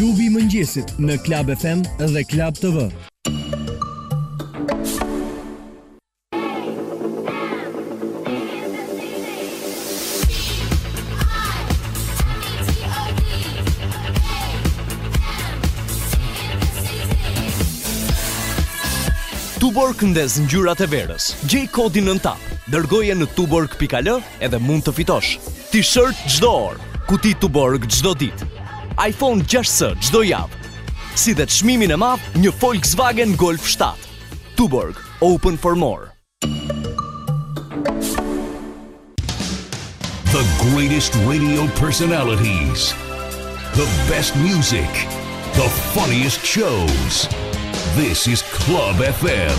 Klubi i mëngjesit në Club FM dhe Club TV. Tuborg ndez ngjyrat e verës. Gjej kodin nën tapë. Dërgoje në tuborg.al Edhe mund të fitosh T-shirt çdo orë, kuti Tuborg çdo ditë, iPhone 6s çdo javë, si dhe çmimin e madh një Volkswagen Golf 7. Tuborg, open for more. The greatest radio personalities. The best music. The funniest shows. This is Club FM.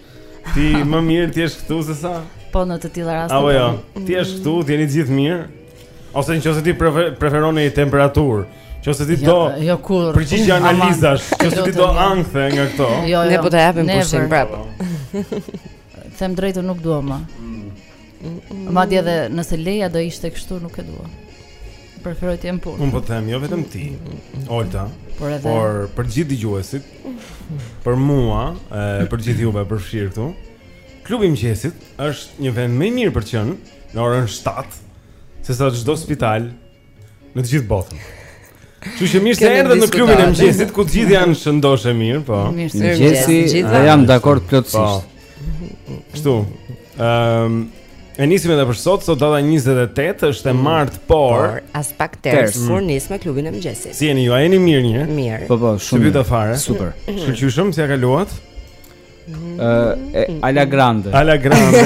Ti më mirë të jesh këtu se sa? Po në të tilla raste. Apo jo. Po. Ti je këtu, ti jeni gjithë mirë. Ose nëse ti preferon një temperaturë, nëse ti jo, do Jo kur. Përgjigj analizash, nëse ti do ankthe nga këto. Jo, jo. Ne po ta japim pushim prapë. Them të drejtën nuk dua më. Madje edhe nëse leja do ishte kështu nuk e dua. Preferoj të jem në punë. Unë po them, jo vetëm ti. Olta. Por edhe Por për gjithë dëgjuesit. Për mua, e, për gjithë juve përfshirë këtu Klubi i Mëngjesit është një vend më i mirë për të qenë Në orën 7 Se sa çdo spital Në të gjithë botën Kështu që mirë se erdhe në klubin e Mëngjesit Ku të gjithë janë shëndoshë e mirë po. Mirë se erdhe Mëngjesit Dhe jam dakord plotësisht po. Kështu. Ehm, um, e nisim edhe për sot, sot data 28 është e mm. martë, por, por as pak ters, mm. kur nis me klubin e mëngjesit. Si jeni ju? A jeni mirë ju? Mirë. Po po, shumë. Super fare. Super. Mm. Shkëlqyshëm si ia kaluat? Ëh, mm. uh, Alla grande. Alla grande.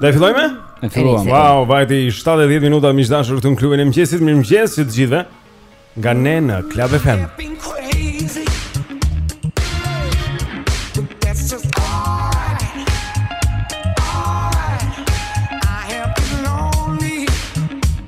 Do e fillojmë? E filluam. Wow, vajti 7 e 10 minuta miq të dashur këtu në klubin e mëngjesit. Mirëmëngjes të gjithëve. Nga ne në Club FM.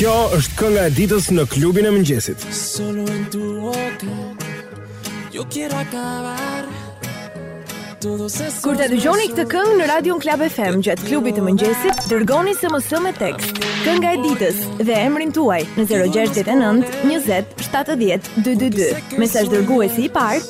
Kjo është kënga e ditës në klubin e mëngjesit. Solo en tu boca. Yo quiero acabar. Kur ta dëgjoni këtë këngë në radion Club FM gjatë klubit të mëngjesit, dërgoni SMS me tekst Kënga e ditës dhe emrin tuaj në 069 20 70 222. Mesazh dërguesi i parë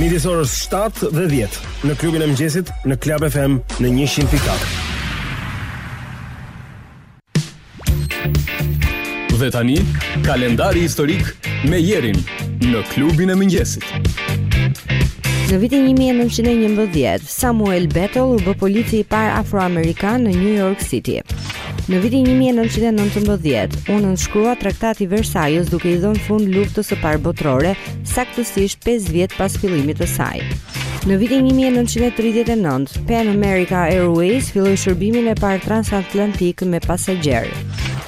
Midis orës 7 dhe 10 në klubin e mëngjesit në Club FM në 100.4. Dhe tani, kalendari historik me Jerin në klubin e mëngjesit. Në vitin 1911, Samuel Battle u bë polici i parë afroamerikan në New York City. Në vitin 1919, u nënshkrua Traktati i Versajës duke i dhënë fund luftës së parë botërore, saktësisht 5 vjet pas fillimit të saj. Në vitin 1939, Pan America Airways filloi shërbimin e parë transatlantik me pasagjerë.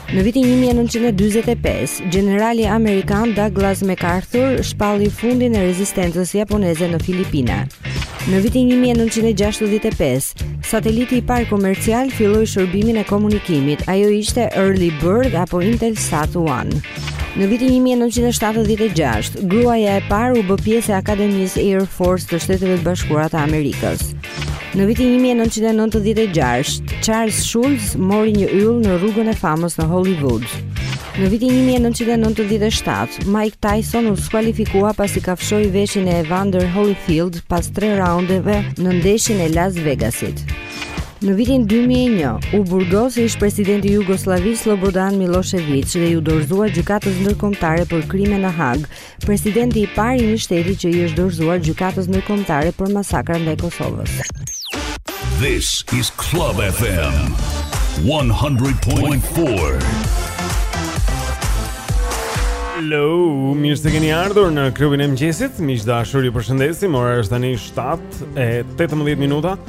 Në vitin 1945, gjenerali amerikan Douglas MacArthur shpalli fundin e rezistencës japoneze në Filipine. Në vitin një mijë e nëntëqind e gjashtëdhjetë e pesë, sateliti i parë komercial filloi shërbimin e komunikimit. Ajo ishte Early Bird apo Intelsat 1. Në vitin 1976, gruaja e parë u bë pjesë e Akademisë Air Force të Shteteve të Bashkuara të Amerikës. Në vitin 1996, Charles Schulz mori një yll në rrugën e famës në Hollywood. Në vitin 1997, Mike Tyson u skualifikua pasi kafshoi veshin e Evander Holyfield pas 3 raundeve në ndeshjen e Las Vegasit. Në vitin 2001, u burgos ish presidenti i Jugosllavisë Slobodan Miloševiq dhe iu dorëzua gjykatës ndërkombëtare për krime në Hagë, Presidenti i parë i një shteti që i është dorëzuar gjykatës ndërkombëtare për masakrat ndaj Kosovës. This is Club FM 100.4. Hello, mirë se keni ardhur në klubin e mëngjesit. Miq të dashur, ju përshëndesim. Ora është tani 7 e 18 minuta.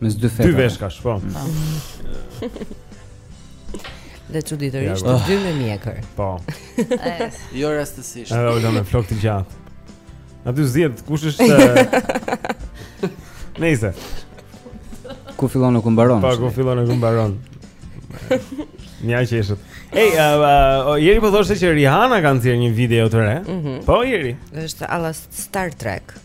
Mes dy fetave. Dy veshkash, po. po. Dhe çuditërisht oh. dy me mjekër. Po. jo rastësisht. Edhe Olta me flokë të gjatë. Aty zgjedh kush është Nëse. Ku fillon e ku mbaron? Po ku fillon e ku mbaron? Një aq është. Ej, jeri po thoshte që Rihanna ka nxjerr një video të re. Mhm. Po jeri. Është alla Star Trek.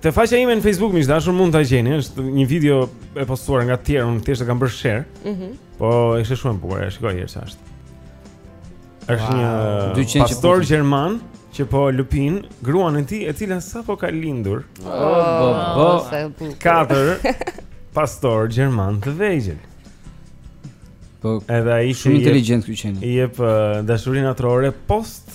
Te faqja ime në Facebook miq të dashur mund ta gjeni, është një video e postuar nga të tjerë, unë thjesht e kam bërë share. Mhm. Mm po, është shumë e bukur, e shikoj herë sa është. Është wow. një pastor gjerman që po lëpin gruan e tij, e cila sapo ka lindur. Oh, bo, bo. Oh, Katër pastor gjerman të vegjël. Po. Edhe ai shumë inteligjent ky qen. I jep uh, dashurinë atërore post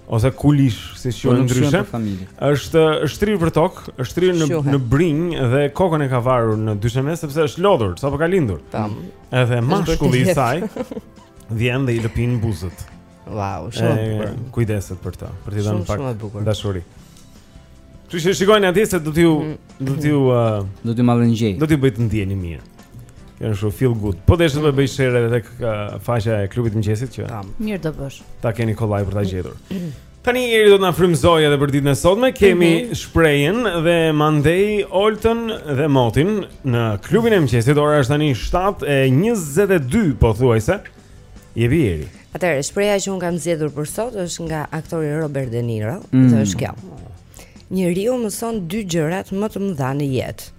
ose këlysh, si quhen ndryshe, është shtrirë për tokë, është shtrirë në, në brinjë dhe kokën e ka varur në dysheme, sepse është lodhur, sapo ka lindur. Tam. Edhe mashkulli i saj, vjen dhe i lëpin buzët. Wow, shumë e bukur. Kujdeset për të, për t'i dhënë pak dashuri. Kështu që shikojnë atje se do t'ju do t'ju uh, do t'ju mallëngjejë. Do t'ju bëj të ndjeni mirë. Kjo është feel good. Po deshe ta bëj share edhe tek uh, faqja e klubit të mëngjesit që. Tam. Mirë do bësh. Ta keni kollaj për ta gjetur. Tani jeri do të na frymëzojë edhe për ditën e sotme. Kemi mm -hmm. shprehjen dhe mandej Oltën dhe motin në klubin e mëngjesit. Ora është tani 7:22 pothuajse. Jepi Jeri. Atëherë, shprehja që un kam zgjedhur për sot është nga aktori Robert De Niro, mm. dhe është kjo. Njeriu mëson dy gjërat më të mëdha në jetë.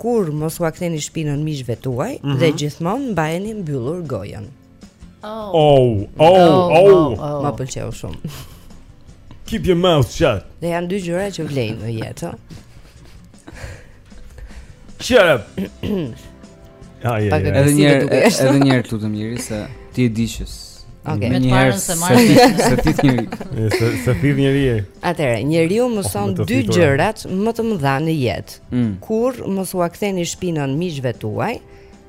Kurrë mos ua ktheni shpinën miqve tuaj mm -hmm. dhe gjithmonë mbajeni mbyllur gojën. Oh, oh, oh, oh. oh. Më pëlqeu shumë. Keep your mouth shut. Dhe janë dy gjëra që vlejnë në jetë. Shut up. Ja, ja, ja. Edhe një herë, edhe një herë lutem Jeri se ti e di që Okej. Okay. Një herë s'e marr se ti njëri. Se se ti njëri. Atëherë, njeriu oh, mëson oh, dy gjërat më të mëdha në jetë. Mm. Kurrë mos ua ktheni shpinën miqve tuaj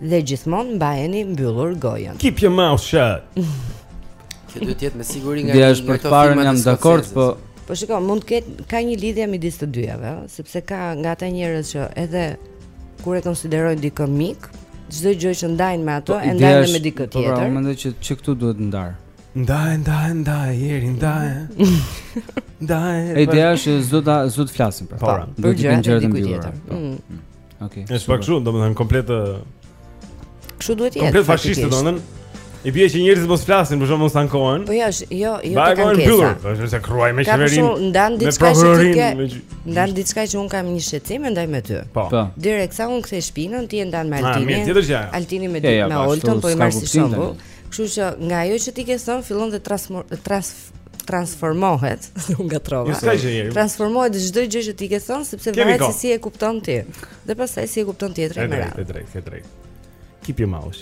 Dhe gjithmonë mbajeni mbyllur gojën. Keep your mouth shut. Kjo duhet të jetë me siguri nga ato filma për të parën jam dakord, po po shikoj, mund të ketë ka një lidhje midis të dyjave, ëh, sepse ka nga ata njerëz që edhe kur e konsiderojnë dikënd mik, çdo gjë që ndajnë me ato po, e ndajnë me dikë tjetër. Po, pra, mendoj që që këtu duhet ndar. Ndaj, ndaj, ndaj, Jeri, ndaj. Ndaj. Ideja është që s'do ta s'do të flasim për. Po, pra. do të kenë gjëra të ndryshme. Okej. Okay, Është pak shumë, domethënë komplet të Kështu duhet të jetë. Komplet fashiste domethënë. I bie që njerëzit mos flasin, për shembull mos ankohen. Po jo, jo, jo të kanë kesa. Po është se kruaj me qeverinë. Ka ndan diçka që ti ke. Ndan diçka që un kam një shqetësim ndaj me ty. Po. po. Direkt sa un kthej shpinën, ti e ndan me Altinin. Altini me Oltën, po i marr si shembull. Kështu që nga ajo që ti ke thënë fillon të transformohet transformohet, u ngatërrova. Jo s'ka gjë Jeri. Transformohet çdo gjë që ti ke thënë sepse varet se si e kupton ti. Dhe pastaj si e kupton tjetri me radhë. Është drejt, është drejt. Keep your mouth.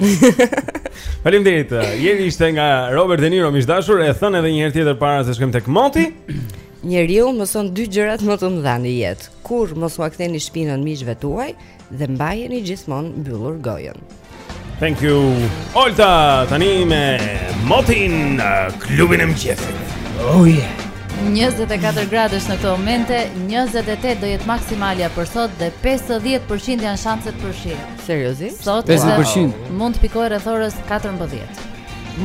Faleminderit. Eh, Jeri ishte nga Robert De Niro, miq të dashur, e themi edhe një herë tjetër para se shkojmë tek moti. Njeriu mëson dy gjërat më të mëdha në jetë. Kurrë mos ua ktheni shpinën miqve tuaj dhe mbajeni gjithmonë mbyllur gojën. Thank you. Olta tani me motin klubin e mëngjesit. Oh yeah. 24 gradësh në këto momente, 28 do jetë maksimalja për sot dhe 50% janë shanset për shi. Seriozisht? Sot 50% mund të pikojë rreth orës 14.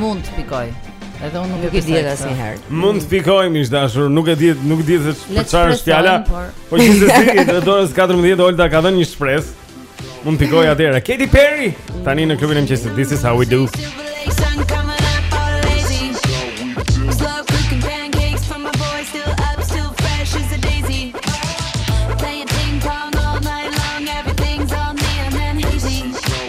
Mund të pikojë. Edhe unë nuk e di asnjëherë. Mund të pikojë miq të dashur, nuk e di, nuk di se për çfarë është fjala. Po gjithsesi, rreth orës 14 Olta ka dhënë një shpresë. Mund të pikojë atëherë. Katy Perry tani në klubin e mëngjesit. This is how we do.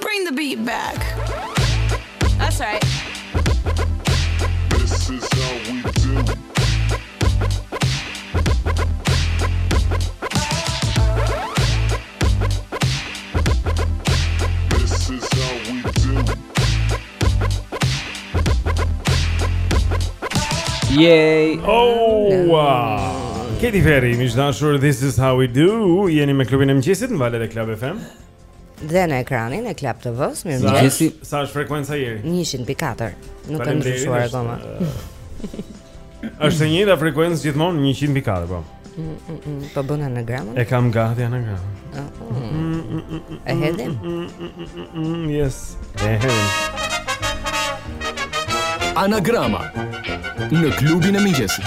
Bring the beat back. That's right. This is how we do. Yay. Oh wow. Katy Perry, miq të dashur, this is how we do. Jeni me klubin e mëngjesit në valët e Club FM. Dhe në ekranin e Club TV-s, mirëmëngjes. Sa është frekuenca Jeri? 100.4. Nuk ka ndryshuar akoma. Është e njëjta frekuencë gjithmonë 100.4, po. Mm, mm, mm. Po bën anagramën? E kam gati anagramën. E hedhim? Yes. E hedhim. Anagrama në klubin e mëngjesit.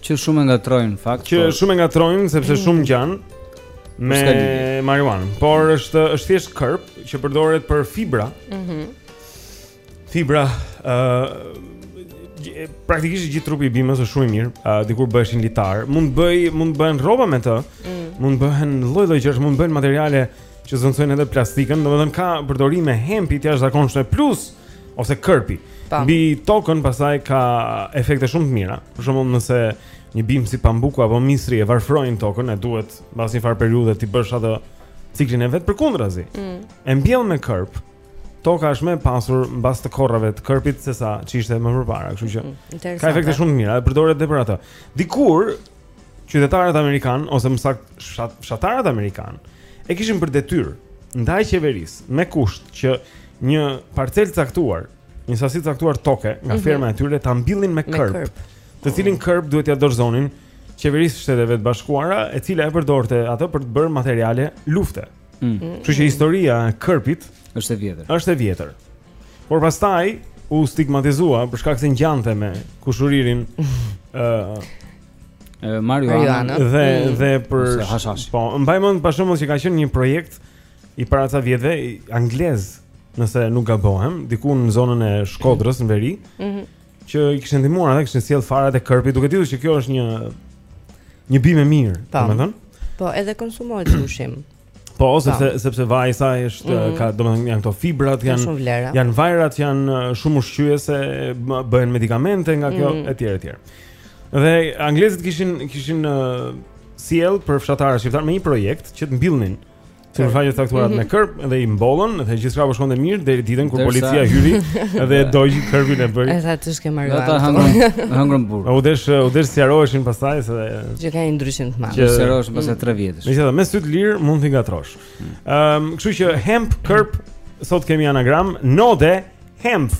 Që shumë e ngatërrojnë, në fakt Që por... shumë e ngatërrojnë, sepse mm. shumë ngjan me marijuanën Por është, është thjesht kërp Që përdoret për fibra mm -hmm. Fibra uh, Praktikisht gjithë trupi i bimës është shumë i mirë uh, Dikur bëheshin litarë Mund të bëj, mund bëhen rroba me të mm. Mund bëhen lloj-lloj gjërash Mund bëhen materiale që zëvendësojnë edhe plastikën domethënë ka përdorime hempi të jashtëzakonshme plus ose kërpi. Po. Mbi tokën pastaj ka efekte shumë të mira. Për shembull, nëse një bimë si pambuku apo misri e varfrojnë tokën, e duhet mbas një farë periudhe t'i bësh atë ciklin e vet përkundrazi. Mm. E mbjell me kërp. Toka është më e pasur mbas të korrave të kërpit sesa që ishte më përpara, kështu që Mm, ka interesante. efekte shumë të mira, e përdoret edhe për atë. Dikur Qytetarët amerikanë ose më saktë fshat, fshatarët amerikanë e kishin për detyrë ndaj qeverisë me kusht që një parcelë të caktuar, një sasi të caktuar toke nga Mhm. ferma e tyre ta mbillnin me Me kërp, kërp. të cilin kërp duhet t'ia dorëzonin qeverisë së Shteteve të Bashkuara, e cila e përdorte atë për të bërë materiale lufte. Mm. Kështu që historia e kërpit është e vjetër. Është e vjetër. Por pastaj u stigmatizua për shkak se ngjante me kushuririn ë uh, Marijuana dhe mm. dhe për hashash. Po, mbaj mend për shembull që ka qenë një projekt i para ca vjetëve anglez, nëse nuk gabohem, diku në zonën e Shkodrës në veri. Mhm. Mm që i kishte ndihmuar ata kishin sjellë farat e kërpit duke ditur se kjo është një një bimë e mirë, domethënë. Po, edhe konsumohet si ushqim. Po, ose sepse sepse vaji i saj është mm -hmm. ka domethënë janë këto fibrat, janë janë vajrat, janë shumë ushqyese, bëhen medikamente nga kjo mm -hmm. etj etj. Dhe anglezët kishin kishin uh, sjellë për fshatarët shqiptarë me një projekt që të mbillnin Sipërfaqe të caktuara mm -hmm. me kërp dhe i mbollën dhe gjithçka po shkonte mirë deri ditën kur policia hyri dhe e dogji kërpin e bëri. Edhe aty s'ke marrë. Ata hëngrën, hëngrën burg. U desh u desh të sqaroheshin pastaj se që ka një ndryshim të madh. Që sqaroheshin pastaj 3 vjetësh. Megjithatë, me sy të lirë mund t'i ngatërrosh. Mm. Ëm, um, kështu që hemp kërp sot kemi anagram node hemp.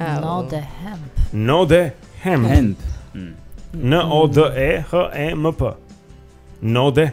Oh. Node hemp. Node hemp. Hemp. Mm. N O D E H E M P. Node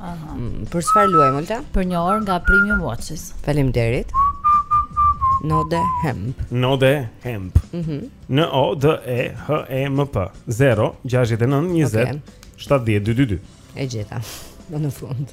Aha. Mm, për çfarë luajmë Olta? Për një orë nga Premium Watches. Faleminderit. Node Hemp. Node Hemp. Mhm. Mm N O D E H E M P. 0 69 20 70 222. E gjeta. Në fund.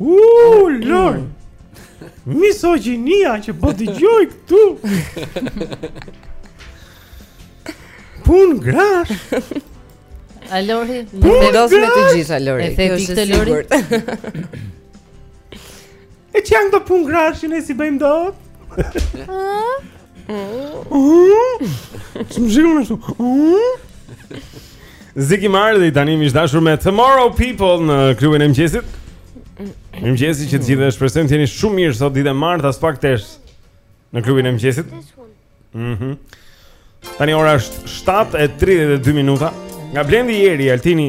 Uuu, Lori! Misoginia që po dëgjoj këtu! Punë grash! A Lori, nuk e dos me të gjitha Lori. E the ti të Lori. E ç'janë këto punë grash që ne s'i bëjmë dot? Së më zhirë më nështu Ziggy Marley tani miq të dashur me Tomorrow People në klubin e mëngjesit Mirëmëngjesi të gjithëve shpresojmë të jeni shumë mirë sot ditë e martë aspak e thjeshtë në klubin e mëngjesit mhm. Tani ora është 7.32 minuta Nga Blendi, Eri, Altini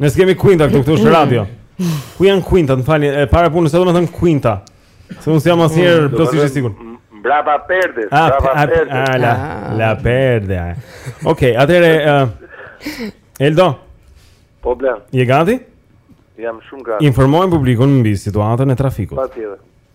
Ne s'kemi kuinta këtu, këtu është radio. Ku janë kuinta, më falni, e para punës edhe më thon kuinta. Se unë jam asnjëherë mm. plotësisht i sigurt. Prapa perdes, ah, prapa ah, perdes. Ah, prapa perdes. Okej, atëherë Eldo. Po Blend. Je gati? Jam shumë gati. Informojmë publikun mbi situatën e trafikut. Patjetër.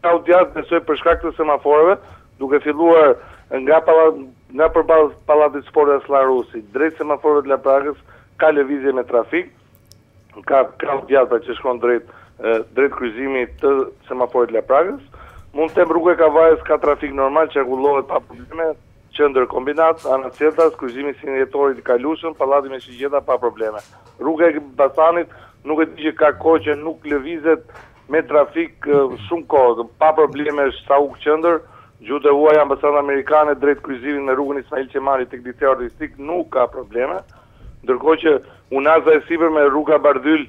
Krahu i djathtë besoj për shkak të semaforëve, duke filluar nga pallat nga përballë pallatit të sportit Asllan Rusi, drejt semaforëve të Laprakës ka lëvizje me trafik, kra krahu i djathtë pra që shkon drejt drejt kryqëzimit të semaforit të Laprakës. Mund të them rruga e Kavajës ka trafik normal, qarkullohet pa probleme, qendër Kombinat, anasjelltas, kryqëzimi 21 Dhjetorit i kalueshëm, pallati me shigjeta pa probleme. Rruga e Elbasanit nuk e di që ka kohë që nuk lëvizet, me trafik shumë kohë, pa probleme është sa tek qendër, gjuhët e huaja ambasada amerikane drejt kryqëzimit me rrugën Ismail Qemali tek Liceu Artistik nuk ka probleme, ndërkohë që unaza e sipërme rruga Bardhyl,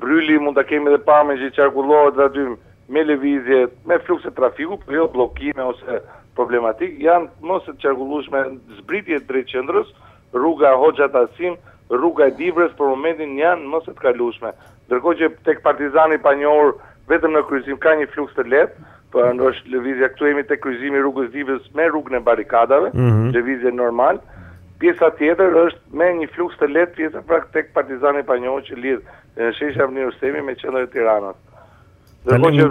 Brryli mund ta kemi edhe pamjen që qarkullohet dhe aty me lëvizje, me flukse trafiku, por jo bllokime ose problematika, janë më se të qarkullueshme zbritjet drejt qendrës, Rruga Hoxha Tasim, Rruga e Dibrës për momentin janë më se të kalueshme. Ndërkohë që tek Partizani i panjohur vetëm në kryqëzim ka një fluks të lehtë, por është lëvizja këtu jemi tek kryqëzimi i Rrugës së Dibrës me Rrugën e Barrikadave, lëvizje normale. Pjesa tjetër është me një fluks të lehtë pjesa pra tek Partizani i panjohur që lidh Sheshin Avni Rustemi me qendrën e Tiranës. Ndërkohë që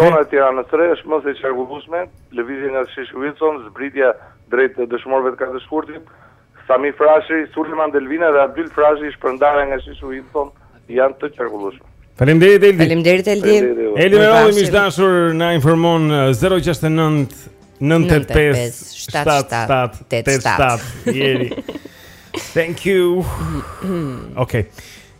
zona e Tiranës së Re është më se e qarkullueshme, lëvizje nga Sheshi Wilson, zbritja drejt dëshmorëve të katër shkurtit, Sami Frashëri, Sulejman Delvina dhe Abdyl Frashëri shpërndarja nga Sheshi Wilson janë të qarkullueshme. Faleminderit Eldi. Faleminderit Eldi. Eldi Merroi miq të dashur na informon 069 95 77 87. Thank you. Okej.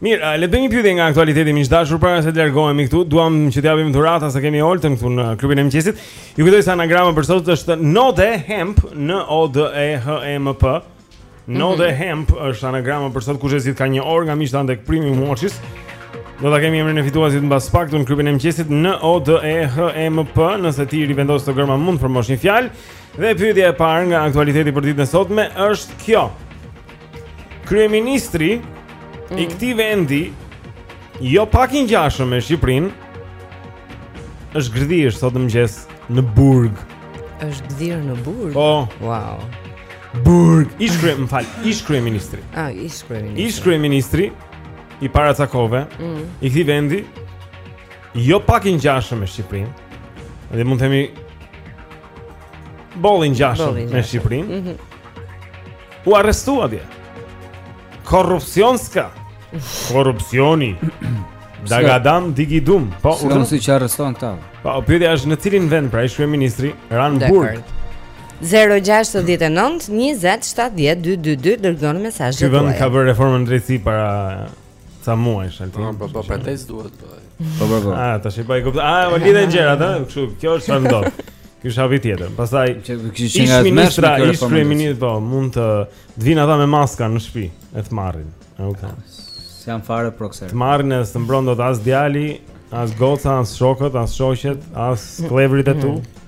Mirë, le të bëjmë një pyetje nga aktualiteti miq të dashur para se të largohemi këtu. Duam që të japim dhurata se kemi Oltën këtu në klubin e mëngjesit. Ju kujtoj se anagrama për sot është Node Hemp, N O D E H E M P. Node mhm. Hemp është anagrama për sot kush e zgjidh ka një orë nga miqtë tanë tek Primi Mochis. Do ta kemi emrin e fituesit mbas pak në klubin e mëngjesit N O D E H E M P, nëse ti rivendos këto gërma mund të formosh një fjalë. Dhe pyetja e parë nga aktualiteti për ditën e sotme është kjo. Kryeministri mm. i këtij vendi jo pak i ngjashëm me Shqipërinë është gdhirë sot mëngjes në burg. Është gdhirë në burg. Po. Wow. Burg, ish krye, më fal, ish kryeministri. Ah, ish kryeministri. Ish kryeministri i para ca kohëve, mm. i këtij vendi jo pak i ngjashëm me Shqipërinë. Dhe mund të themi Boll i ngjashëm me Shqipërinë. Mm -hmm. U arrestua atje. Korrupsion s'ka. Korrupsioni. Dagadan Digidum. Po, u dha si çfarë arreston këta. Po, pyetja është në cilin vend pra ish kryeministri ra në burg. 069 20 70 222 dërgoni mesazhet tuaja. Ky vend ka bërë reformën në drejtësi para Sa muajsh Altin? Ah, po po për tes duhet po. Po po. Ah, tash i baj kuptoj. Ah, më lidhen gjërat, ha? Kështu, kjo është çfarë ndodh. Ky është hapi tjetër. Pastaj ish ministra, ish kryeministra, po mund të të vinë ata me maska në shtëpi e të marrin. Okej. Ah, se janë fare prokser. Të marrin e s'të mbron dot as djali, as goca, as shokët, as shoqet, as klevrit e tu.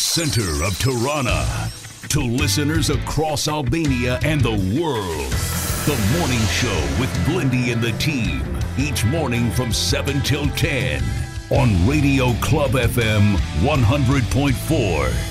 center of Tirana to listeners across Albania and the world. The morning show with Blindy and the team each morning from 7 till 10 on Radio Club FM 100.4.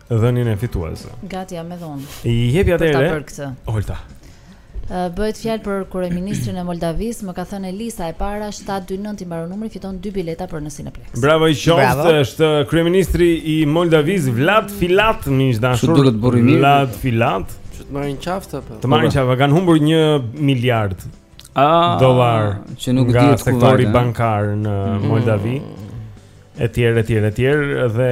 Dhënien e fituesve. Gati jam edhe unë. I jepi atëre. Për ta bërë këtë. Olta. Bëhet fjalë për kryeministrin e Moldavisë, më ka thënë Elisa e para 729 i mbaron numri, fiton dy bileta për në Cineplex. Bravo i qoftë, është kryeministri i Moldavisë Vlad Filat, miq të dashur. Duhet të burrë mirë. Vlad Filat. Që të marrin qafta po? Të marrin qafta, kanë humbur 1 miliard dollar që nuk dihet ku sektori bankar në mhm. Moldavi. etj etj etj dhe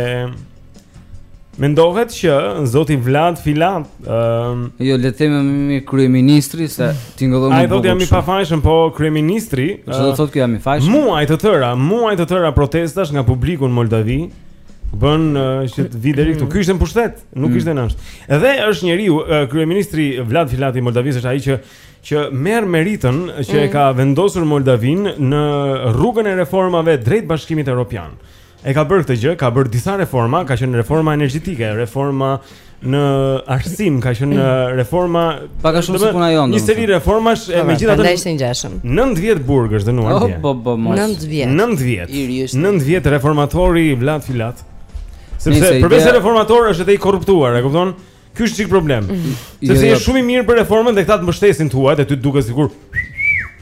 mendohet që zoti Vlad Filat ë um, jo le të themi me kryeministri se tingëllon ai thotë jam i pafajshëm po kryeministri çfarë do të thotë që jam i fajshëm muaj të tëra muaj të tëra protestash nga publiku në Moldavi bënë që të vijë deri këtu. Ky ishte në pushtet, nuk mm. ishte në Edhe është njeriu kryeministri Vlad Filati i Moldavisë, është ai që që merr meritën që mm. e ka vendosur Moldavinë në rrugën e reformave drejt Bashkimit Evropian. E ka bërë këtë gjë, ka bërë disa reforma, ka qenë reforma energjetike, reforma në arsim, ka qenë mm. reforma pak a shumë si puna jonë. Një seri reformash e megjithatë prandaj është i ngjashëm. 9 vjet burg është dënuar atje. Po po po. 9 vjet. 9 vjet. 9 vjet reformatori Vlad Filat. Sepse përveç reformator është edhe i korruptuar, e kupton? Ky është çik problem. Sepse je shumë i mirë për reformën dhe këta të mbështesin tuajt dhe ty duket sikur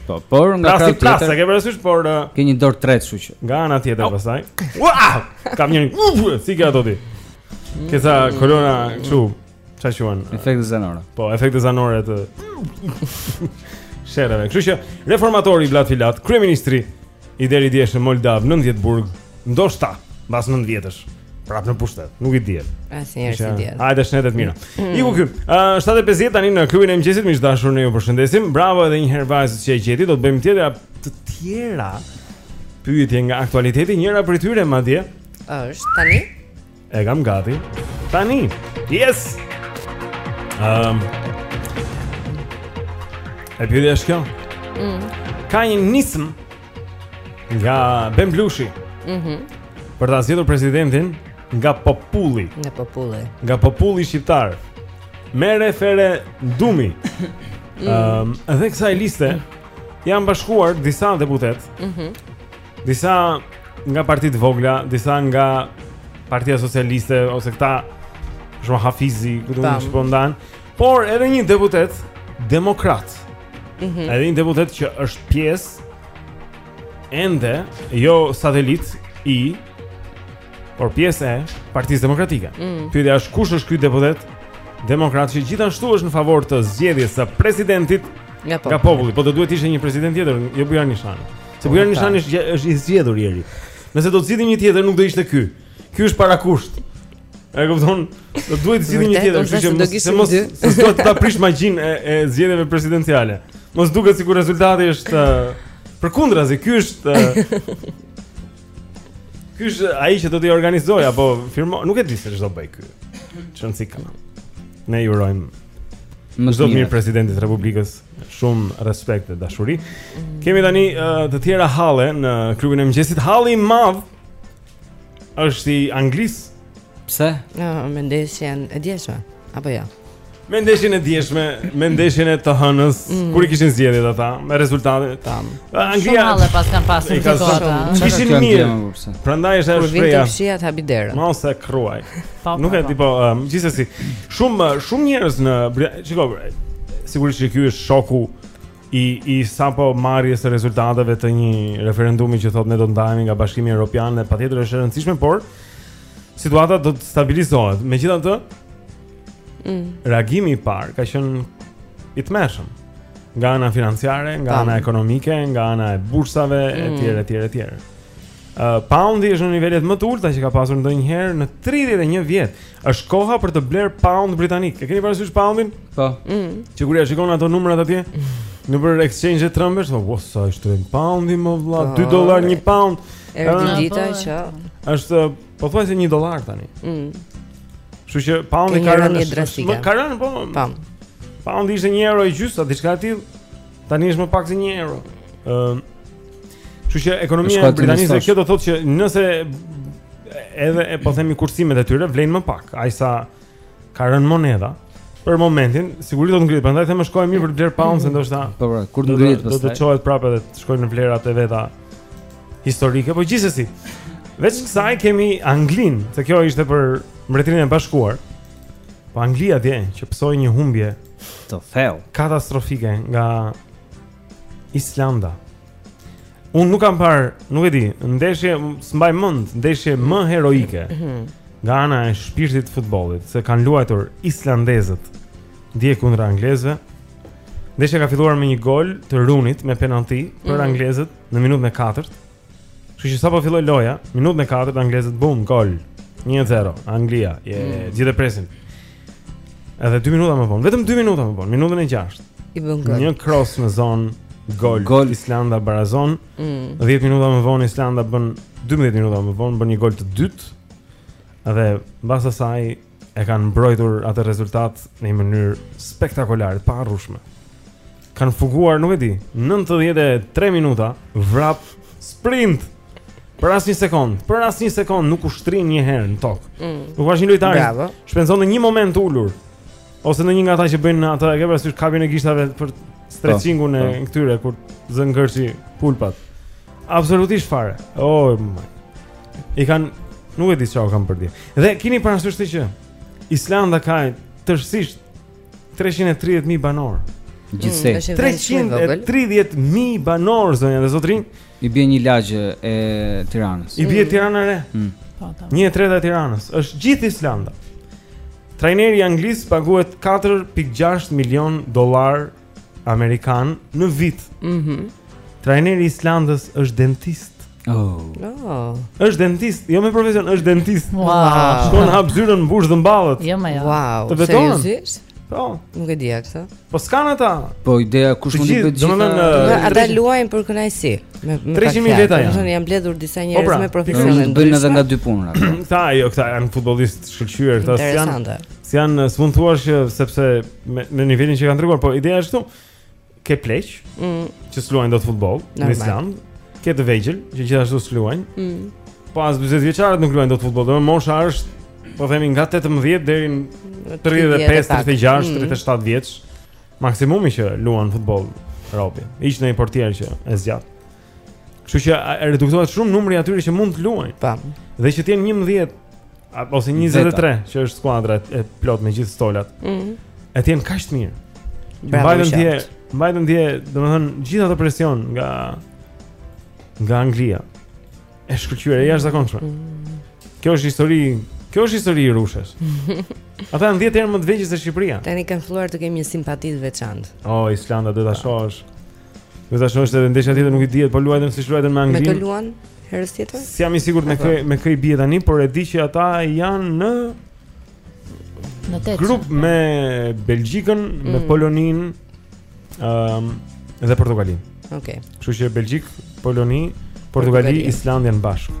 Po, por nga krahu tjetër. Plastik, ke parasysh, por uh, ke një dorë të tretë, kështu që. Nga ana tjetër pastaj. Ua! Kam një si ka ato ti. Ke ca kolona kështu, ça i quan? Efekte zanore. Po, efekte zanore të sherreve. Kështu që reformatori Vlad Filat, kryeministri i deridjeshëm moldav, 9 vjet burg, ndoshta mbas 9 vjetësh. Prap në pushtet, nuk i dihet. Asnjëherë s'i dihet. Hajde shëndet e të mira. Mm. Iku ky. Uh, 7:50 tani në klubin e mëngjesit, miq të dashur, ne ju përshëndesim. Bravo edhe një herë vajzës që e gjeti, do të bëjmë tjetra të tjera pyetje nga aktualiteti, njëra prej tyre madje është tani E kam gati. Tani. Yes. Ehm. Um, e pyetja është kjo. Mm. Ka një nismë nga Ben Blushi. Mhm. Mm për ta zgjedhur presidentin nga populli. Nga populli. Nga populli shqiptar. Me referendum. Ehm, um, edhe kësaj liste janë bashkuar disa deputetë. Mhm. Mm disa nga partitë e vogla, disa nga Partia Socialiste ose këta Mimoza Hafizi, këta që po ndahen, por edhe një deputet demokrat. Mm -hmm. Edhe një deputet që është pjesë ende jo satelit, por pjesë e Partisë Demokratike. Mm. Pyetja është kush është ky deputet demokrat që gjithashtu është në favor të zgjedhjes së presidentit nga populli. Po do duhet të ishte një president tjetër, jo Bujar Nishani. Se Bujar Nishani është është i zgjedhuri ri. Nëse do të zgjidhnim një tjetër nuk do ishte ky. Ky është parakusht. E kupton? Do duhet të zgjidhnim një tjetër, kështu që mos se mos se do të ta prish magjinë e e zgjedhjeve presidenciale. Mos duket sikur rezultati është uh, përkundrazi, ky është uh, Ky është ai që do të organizojë apo firmo, nuk e di se ç'do bëj ky. Çon si kam. Ne i urojmë më të mirë presidentit të Republikës. Shumë respekt e dashuri. Kemi tani uh, të tjera halle në klubin e mëngjesit. Halli i madh është i Anglisë. Pse? Jo, me ndeshjen e djeshme, apo jo? Me ndeshjen e djeshme, me ndeshjen e të hënës, mm. kur i kishin zgjedhjet ata, me rezultate tam. Anglia shumë halle paskan pasur këto ata. Kishin mirë. Prandaj është ajo shprehja. Kur vjen fshija ta hapi derën. Mos e kruaj. Po, po, Nuk e po. di po, gjithsesi, shumë shumë njerëz në Shiko bre, sigurisht që ky është shoku i i sapo marrjes së rezultateve të një referendumi që thotë ne do të ndahemi nga Bashkimi Evropian dhe patjetër është e rëndësishme, por situata do të stabilizohet. Megjithatë, mm. reagimi i parë ka qenë i tmerrshëm nga ana financiare, nga ana ekonomike, nga ana e bursave etj etj etj. Uh, poundi është në nivelet më të ulta që ka pasur ndonjëherë në 31 vjet. Është koha për të blerë pound britanik. E keni parasysh poundin? Po. Mm. Që kur ia shikon ato numrat atje nëpër exchange-e trembesh, po oh, sa është rëndë poundi mo vlla, 2 po. dollar një pound. Erdhi ah, dita po. që është pothuajse 1 dollar tani. Mm. Kështu që poundi ka rënë drastike. Më ka rënë po. Pound. Poundi ishte 1 euro e gjysmë, diçka e tillë. Tani është më pak se 1 euro. Ëm uh, Kështu që ekonomia e Britanisë kjo do thotë që nëse edhe e po themi kursimet e tyre vlejnë më pak, aq sa ka rënë monedha. Për momentin, sigurisht do të ngrihet, prandaj them është kohë mirë për të blerë pounds, mm. ndoshta. Po, po, kur të ngrihet pastaj. Do të çohet prapë edhe të shkojë në vlerat e veta historike, po gjithsesi. Veç kësaj kemi Anglinë, se kjo ishte për Mbretërinë e Bashkuar. Po Anglia dje që pësoi një humbje të thellë, katastrofike nga Islanda. Unë nuk kam parë, nuk e di, ndeshje s'mbaj mend, ndeshje më heroike. Mhm. Nga ana e shpirtit të futbollit, se kanë luajtur islandezët dje kundër anglezëve. Ndeshja ka filluar me një gol të Runit me penalti për mm. anglezët në minutën e katërt. Kështu që sapo filloi loja, minutën e katërt anglezët bum gol. 1-0 Anglia, e mm. të gjithë e presin. Edhe 2 minuta më vonë, vetëm 2 minuta më vonë, minutën e 6. I bën gol. Një cross në zonë, gol. Gol Islanda barazon. Mm. 10 minuta më vonë Islanda bën 12 minuta më vonë bën një gol të dytë. Edhe mbas asaj e kanë mbrojtur atë rezultat në një mënyrë spektakolare të paharrueshme. Kanë fuguar, nuk e di, 93 minuta vrap sprint. Për asnjë sekond, për asnjë sekond nuk u shtrinë një herë në tokë. Mm. Nuk pashë një lojtar. Bravo. As për një moment ulur. Ose ndonjë nga ata që bëjnë atë, e ke parasysh kapjen e gishtave për stretchingun e po, po. këtyre kur zë ngërçi pulpat. Absolutisht fare. Oh, I kanë nuk e di çfarë kanë pirë dje. Dhe kini parasysh që Islanda ka tërësisht 330.000 banorë. Gjithsej. 330.000 mm, banorë zonja dhe zotërinj i bie një lagje e Tiranës. I bie mm. Tirana e Re. Mm. Po, po. Një e treta e Tiranës. Është gjithë Islanda. Trajneri i Anglisë paguhet 4.6 milion dollar amerikan në vit. Mhm. Mm Trajneri i Islandës është dentist. Oh. Oh. Është dentist, jo me profesion, është dentist. Wow. Shkon hap zyrën mbush dhëmballët. Jo more jo. Wow. Të betohem. Seriozisht? Po. Nuk e di këtë. Po s'kan ata. Po ideja kush mund të bëjë gjithë? Domethënë ata luajnë për kënaqësi. Po 300.000 veta janë. Domethënë janë mbledhur disa njerëz po pra, me profesion të ndryshëm. Bëjnë edhe nga dy punë. Këta jo, këta janë futbollistë të shkëlqyer, këta janë. Interesante. Si janë, s'mund thua që sepse me nivelin që kanë treguar, po ideja është këtu. Ke pleq, mm. që s'luajnë dot futboll në Islandë. Ke të vegjël, që gjithashtu s'luajnë. Mm. Po as 40 vjeçarët nuk luajnë dot futboll, domethënë mosha është po themi nga 18 deri në 35, 36, 37 vjeç. Maksimumi që luan futboll robi. Hiq ndonjë portier që e zgjat. Kështu që reduktohet shumë numri i atyre që mund të luajnë. Tam. Dhe që të jenë 11 ose 23, që është skuadra e plotë me gjithë stolat. Ëh. Mm e të jenë kaq të mirë. Mbajtën dje, mbajtën dje, domethënë gjithë atë presion nga nga Anglia. Është e shkëlqyer e jashtëzakonshme. Mm. Kjo është histori, kjo është histori e rushës. Ata janë 10 herë më të vegjël se Shqipëria. Tani kanë filluar të kemi një simpati të veçantë. Oh, Islanda do ta shohësh. Do ta shohësh edhe ndeshja tjetër nuk i dihet po luajtën siç luajtën me Anglinë. Me kë luan herës tjetër? S'jam i sigurt me kë me kë i bie tani, por e di që ata janë në në tetë. Grup me Belgjikën, mm. me Poloninë, ëm um, dhe Portugalinë. Okej. Okay. Kështu që Belgjikë, Poloni, Portugali, Islanda janë bashkë.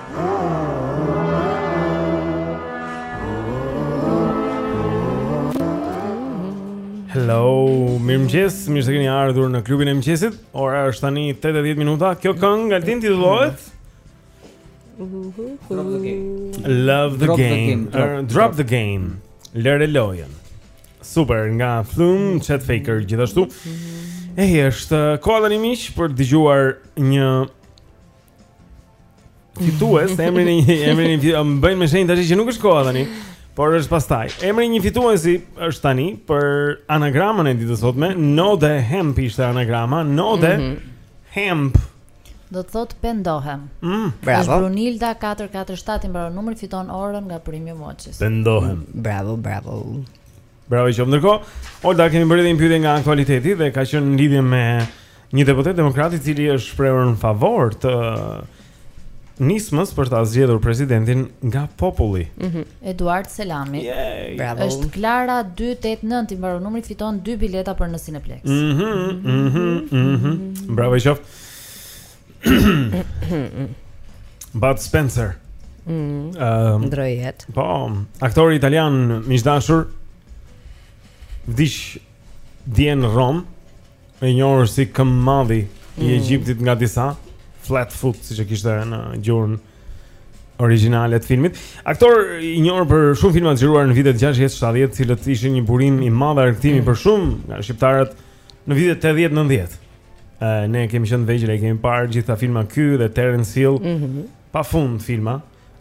Hello, mirëmëngjes, mirë se keni ardhur në klubin e mëngjesit Ora është tani 8 e 10 minuta Kjo këngë Altin titullohet Drop the game Love the drop game, the game. Drop the game Lëre lojën Super, nga Flume, Chet Faker, gjithashtu E, është koha tani miq për të dëgjuar një Fitues, emrin e një, emrin e një, më bëjnë me shenjë tash që nuk është koha tani, por është pastaj. Emri i një fituesi është tani për anagramën e ditës së sotme, Node Hemp ishte anagrama, Node mm -hmm. Hemp. Do të thotë pendohem. Mm, bravo. Është Brunilda 447 i mbaron numri fiton orën nga Premium Watches. Pendohem. Bravo, bravo. Bravo i qoftë. Ndërkohë, Olta kemi bërë dhe një pyetje nga aktualiteti dhe ka qenë në lidhje me një deputet demokrat i cili është shprehur në favor të nismës për ta zgjedhur presidentin nga populli. Mm -hmm. Eduard Selami. Yay. Bravo. Është Klara 289 i mbaron numri fiton dy bileta për në Cineplex. Mhm. Mm mhm. Mm mhm. Mm Bravo i qoftë. Bud Spencer. Ëh, mm, um, ndrojet. Po, aktori italian miq të dashur vdiq dje në Romë, i njohur si Këmbëmadhi mm. i Egjiptit nga disa, flat foot siç e kishte në gjuhën origjinale të filmit. Aktor i njohur për shumë filma të xhiruar në vitet 60-70, të cilët ishin një burim i madh argëtimi mm. për shumë nga shqiptarët në vitet 80-90. Uh, ne kemi qenë të vegjël, i kemi parë të gjithë ata filma ky dhe Terence Hill mm -hmm. Pa fund filma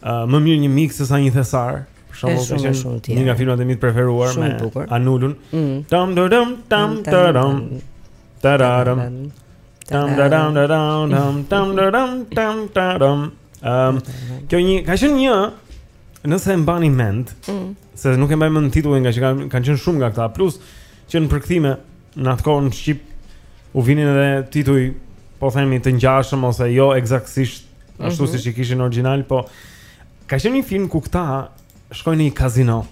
uh, Më mirë një mik sësa një thesar Për shembull ka qenë një nga filmat e mi të preferuar shumë Me bukur. Anulun mm -hmm. Tam do dum tam do dum Tararam Tam do dum do dum dum Tam do dum tam do dum um, Kjo një, ka qenë një Nëse e mbani mend mm. Se nuk e mbaj mend titullin ngaqë kanë kanë qenë shumë nga këta Plus që në përkthime Në atë kohë në Shqip u vinin edhe tituj, po themi, të ngjashëm ose jo eksaktësisht ashtu mm -hmm. siç i kishin origjinal, po ka qenë një film ku këta shkojnë në një kazino.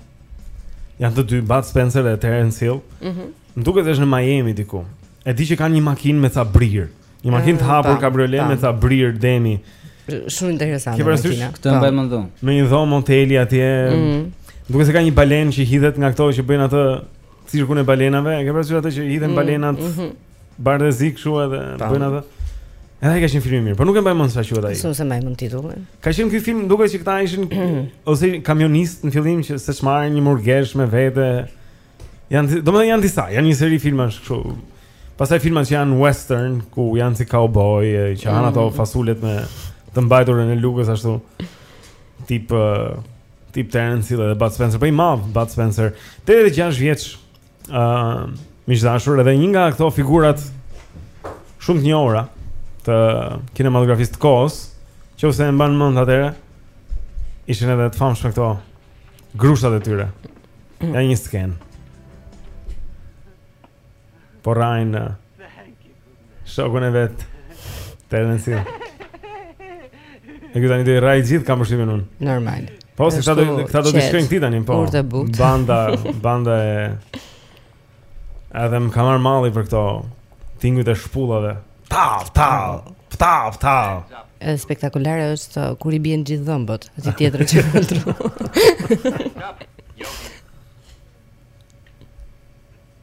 Janë të dy, Bud Spencer dhe Terence Hill. Mhm. Mm Më duket është në Miami diku. E di që kanë një makinë me ca brirë. Një makinë të ah, hapur kabriolet me ca brirë demi. Shumë interesante kjo makina. Këtë mbaj mend unë. Në një dhomë hoteli atje. Mm -hmm. Më duket se ka një balenë që hidhet nga këto që bëjnë atë Cirkun e balenave, e ke parasysh atë që hidhen mm, balenat? Mm -hmm. Bardhezi kështu edhe bëjnë atë. Edhe ai ka qenë film i mirë, por nuk e mbaj mend si quhet ai. S'ia mbaj mend titullin. Ka qenë ky film, më duket se këta ishin ose kamionistë në fillim që seç marrin një murgeshë me vete. Janë, domethënë janë disa, janë një seri filmash kështu. Pastaj filma që janë western ku janë si cowboy, që hanë ato mm. fasulet me të mbajturën e lugës ashtu. Tip uh, Tip Terence Hill dhe Bud Spencer, po i madh Bud Spencer, 86 vjeç. Ëm, uh, miq të dashur edhe një nga këto figurat shumë të njohura të kinematografisë të kohës, qoftë se e mbani mend atëre, ishin edhe të famshme këto grushtat e tyre. Ja një skenë. Po rrahin, uh, Shokun e vet. Terence. E këta tani do i rrahin gjithë kam përshtypjen unë. Normal. Po, se këta do këta do të shkojnë këtu tani, po. Banda, banda e Edhe më ka marrë malli për këto tingujt e shpullave. Tav, tav, tav, tav. Është spektakulare është uh, kur i bien gjithë dhëmbët, aty tjetër që në tru.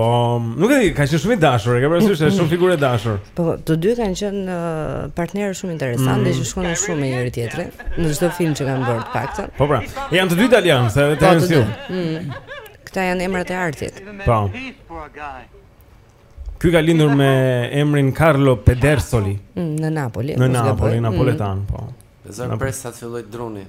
Po, nuk e di, ka qenë shumë i dashur, e ke parasysh se është shumë figurë e dashur. Po, të dy kanë qenë uh, partnerë shumë interesantë mm. dhe që shkonin shumë me njëri tjetrin në çdo film që kanë bërë të paktën. Po pra, janë të dy italianë, se edhe Terence Hill. Po, mm. Këta janë emrat e artit. Po. Ky ka lindur me emrin Carlo Pedersoli mm, në Napoli. Në Napoli, mm. napoletan, po. Vetëm pres sa të fillojë druri.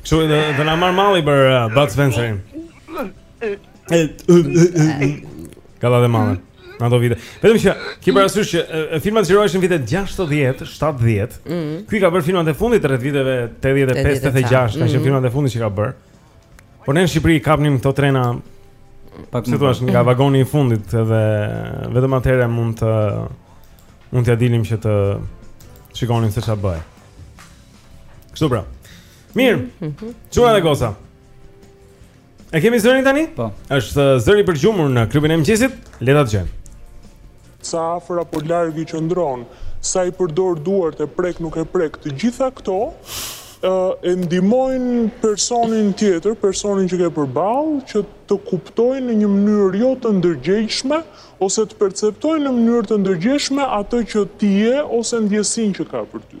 Kështu do të na marrë malli për uh, Bud Spencerin. Ka dhe malli. Në ato vite. Vetëm që ki parasysh që filmat xhiroheshin vitet 60, 70. Mm. Ky ka bërë filmat e fundit rreth viteve 85, 86, mm. kanë qenë mm. filmat e fundit që ka bërë. Por ne në Shqipëri kapnim këto trena pak si thua nga vagoni i fundit edhe vetëm atëherë mund të mund t'ia dilim që të shikonin se çfarë bëhej. Kështu pra. Mirë. Mhm. Çuna dhe goca. E kemi zërin tani? Po. Është zëri i përgjumur në klubin e mëngjesit. Le ta dëgjojmë. Sa afër apo larg i qëndron, sa i përdor duart e prek nuk e prek, të gjitha këto e ndihmojnë personin tjetër, personin që ke përballë që të kuptojnë në një mënyrë jo të ndërgjegjshme ose të perceptojnë në mënyrë të ndërgjegjshme atë që ti je ose ndjesinë që ka për ty.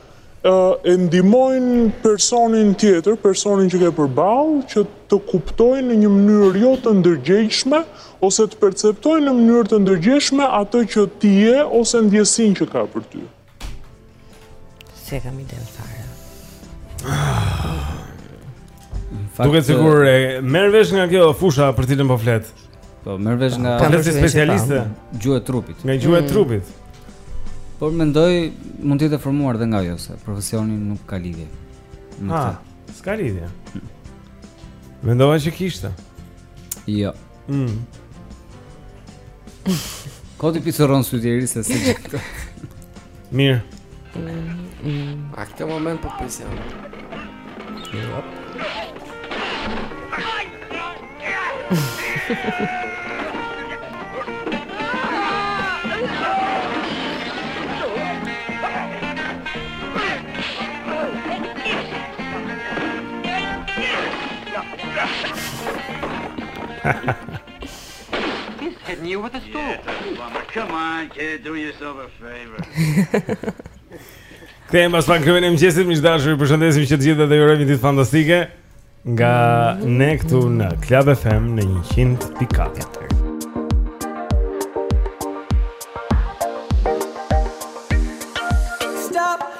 e ndihmojnë personin tjetër, personin që ke përballë, që të kuptojnë në një mënyrë jo të ndërgjegjshme ose të perceptojnë në mënyrë të ndërgjegjshme atë që ti je ose ndjesinë që ka për ty. S'e kam idenë fare. Duket sikur merr vesh nga kjo fusha për cilën po flet. Po merr vesh nga po, si specialiste gjuha e trupit. Nga gjuha e mm. trupit. Por mendoj mund të jetë formuar dhe nga ajo se profesioni nuk ka lidhje. Ah, s'ka lidhje. Mm. Mendova që kishte. Jo. Mm. Kot i picërron sytë ti se se gjithë Mirë. A, këtë moment po prisja. Mirë. Hop. He's hitting you with a stool. Come on, kid, do yourself a favor. Kthehemi pas pak Klubi i Mëngjesit, miq të dashur, ju përshëndesim që të gjithë dhe ju urojmë një ditë fantastike Nga ne këtu në Club FM në 100.4 Stop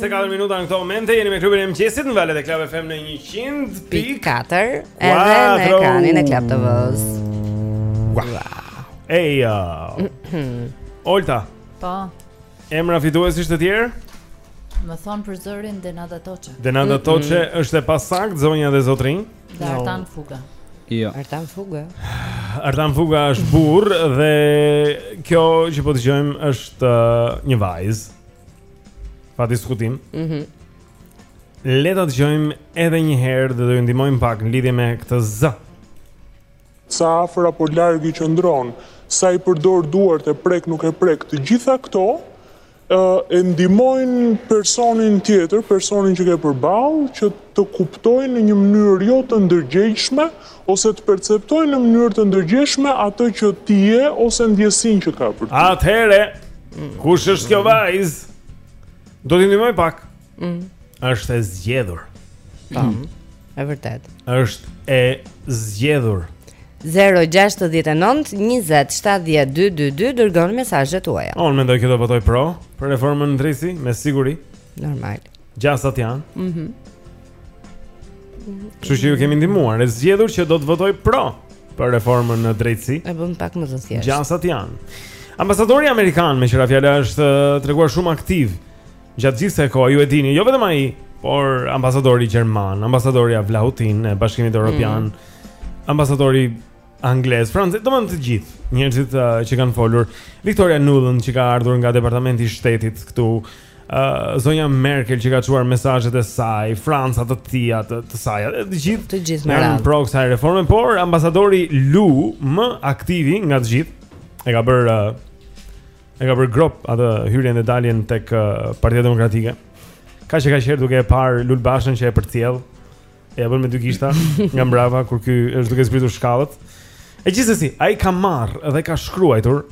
24 minuta në këto momente jeni me klubin e mëngjesit në valët e Club FM në 100.4 edhe në ekranin e Club TV-së. Wow. wow. Eja. Olta. Po. Emra fituesish të tjerë? Më thonë për zërin Denada Toçe. Denada mm, Toçe mm. është e pasaktë zonja dhe zotërinj. Dhe Artan Fuga. Jo. Artan Fuga. Artan Fuga është burrë dhe kjo që po dëgjojmë është uh, një vajzë. Pa diskutim. Mhm. Mm Le ta dëgjojmë edhe një herë dhe do ju ndihmojmë pak në lidhje me këtë zë. Sa afër apo larg i qëndron, sa i përdor duart e prek nuk e prek, të gjitha këto e ndihmojnë personin tjetër, personin që ke përballë, që të kuptojë në një mënyrë jo të ndërgjegjshme ose të perceptojë në mënyrë të ndërgjegjshme atë që ti je ose ndjesinë që ka për ty. Atëherë, kush është kjo vajzë? Do t'i ndihmojmë pak. Mm. Është e zgjedhur. Po. Mm. E vërtetë. Është e zgjedhur. 0-69-20-70-222 Dërgoni mesazhet tuaja Unë mendoj kjo do votojë pro Për reformën në drejtësi, me siguri Normal Gjasat janë mm -hmm. Kështu që ju kemi ndihmuar, e zgjedhur që do të votojë pro për reformën në drejtësi. E bën pak më të thjeshtë. Gjasat janë. Ambasadori amerikan meqë ra fjala është treguar shumë aktiv Gjatë gjithë kësaj kohe ju e dini, jo vetëm ai, por ambasadori gjerman, ambasadorja Vlahutin e Bashkimit Europian, mm. ambasadori anglez, francez, domethënë të gjithë njerëzit uh, që kanë folur, Victoria Nuland që ka ardhur nga Departamenti i Shtetit këtu, uh, zonja Merkel që ka çuar mesazhet e saj, Franca të tijat, të saj, të gjithë të gjithë me radhë pro kësaj reforme, por ambasadori Lu më aktivi nga të gjithë e ka bërë uh, E ka bërë grop atë hyrjen dhe daljen tek uh, Partia Demokratike. Kaq e kaq herë duke e parë Lul Bashën që e përcjell, e ia bën me dy gishta nga mbrapa, kur ky është duke zbritur shkallët. E gjithsesi, ai ka marrë dhe ka shkruajtur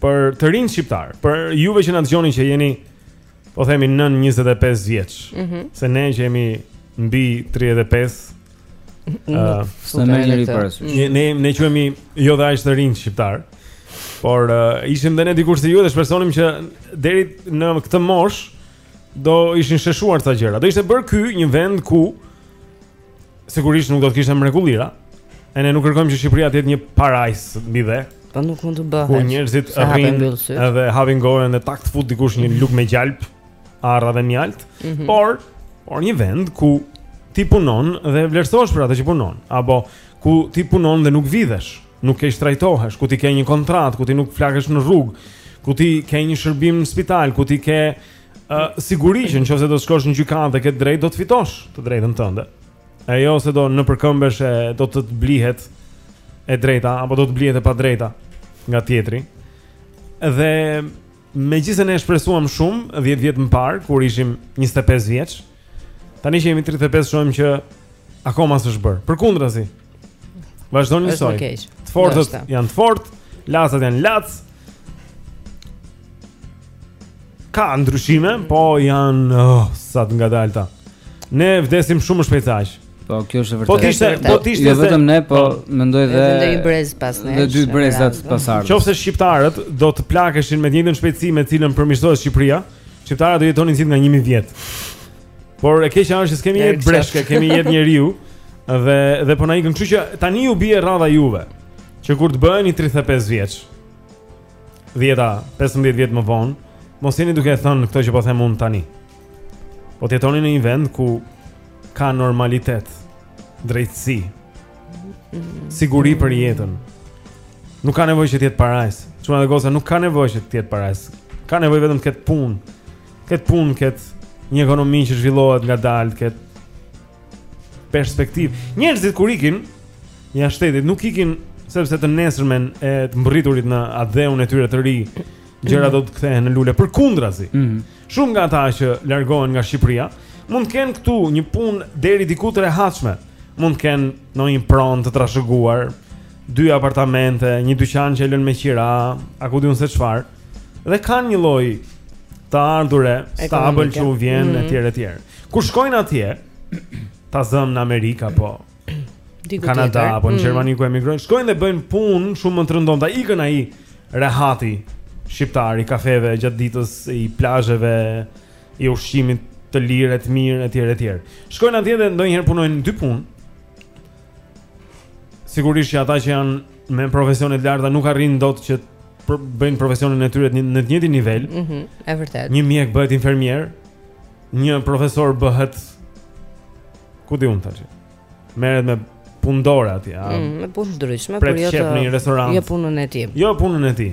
për të rinjtë shqiptarë, për juve që na dëgjoni që jeni po themi nën 25 vjeç. Mm -hmm. Se ne që jemi mbi 35 Uh, S'na merr njeri parasysh mm. Ne, ne, ne quhemi jo dhe aq të rinj shqiptarë Por uh, ishim dhe ne dikur si ju dhe shpresonim që deri në këtë moshë Do ishin sheshuar këto gjëra Do ishte bërë ky një vend ku sigurisht nuk do të kishte mrekullira. E ne nuk kërkojmë që Shqipëria të jetë një parajsë mbi dhe. Po nuk mund të bëhet. Ku njerëzit rrinë edhe hapin gojën dhe tak të fut dikush një lugë me gjalpë, arra dhe mjaltë, mm -hmm. por por një vend ku ti punon dhe vlerësohesh për atë që punon, apo ku ti punon dhe nuk vidhesh, nuk keqtrajtohesh, ku ti ke një kontratë, ku ti nuk flakesh në rrugë, ku ti ke një shërbim në spital, ku ti ke Ë uh, siguri që në qoftë se do të shkosh në gjykatë dhe ke të drejtë do të fitosh të drejtën tënde. E jo se do nëpërkëmbesh e do të të blihet e drejta apo do të blihet e padrejta nga tjetri. Dhe megjithëse ne shpresuam shumë 10 vjet më parë kur ishim 25 vjeç, Tani që jemi 35 shohim që akoma s'është bërë. Përkundrazi. Vazhdon njësoj. Të fortët janë të fortë, lecat janë lec. Ka ndryshime, po janë oh, sa të ngadalta. Ne vdesim shumë shpejt ama. Po kjo është e vërtetë. Po ti ishte, po ti ishte jo, vetëm ne, po, po mendoj dhe edhe një brez pas nesh. Dhe dy brezat pasardhës. Qoftë se shqiptarët do të plakeshin me të njëjtën shpejtësi me të cilën përmirësohet Shqipëria, Shqiptarët do jetonin të gjithë nga 1000 vjet. Por e keqja është se s'kemi jetë breshke, kemi jetë njeriu dhe dhe po na ikën, kështu që tani ju bie rradha juve që kur të bëheni 35 vjeç. 10 a 15 vjet më vonë, mos jeni duke thënë këto që po them unë tani. Po të jetoni në një vend ku ka normalitet. drejtësi. Mm-hmm. Siguri për jetën. Nuk ka nevojë që të jetë parajsë. Çuna dhe goca nuk ka nevojë që të jetë parajsë. Ka nevojë vetëm të ketë punë. Ketë punë, ketë një ekonomi që zhvillohet ngadalë, ketë perspektivë. Njerëzit kur ikin jashtë shtetit nuk ikin sepse të nesërmen e të mbërriturit në atdheun e tyre të ri, gjërat do të kthehen në lule përkundrazi. Mm -hmm. Shumë nga ata që largohen nga Shqipëria mund të kenë këtu një punë deri diku të rehatshme. Mund të kenë ndonjë pronë të trashëguar, dy apartamente, një dyqan që e lënë me qira, a ku di unë se çfarë. Dhe kanë një lloj të ardhure, stabël që u vjen mm -hmm. etj etj. Kur shkojnë atje, ta zëmë në Amerikë apo Kanada apo në mm. Gjermani ku emigrojnë, shkojnë dhe bëjnë punë shumë më të rëndomta. Ikën ai rehati shqiptar i kafeve gjatë ditës i plazheve i ushqimit të lirë e të mirë etj etj. Shkojnë atje dhe ndonjëherë punojnë dy punë. Sigurisht që ata që janë me profesione të larta nuk arrijnë dot që bëjnë profesionin e tyre në të njëjtin nivel. Mhm, mm e vërtetë. Një mjek bëhet infermier, një profesor bëhet ku di unë tash. Merret me punë dore atje, a? Mm, me punë ndryshme, por jo të një restorant. Jo punën e tij. Jo punën e tij.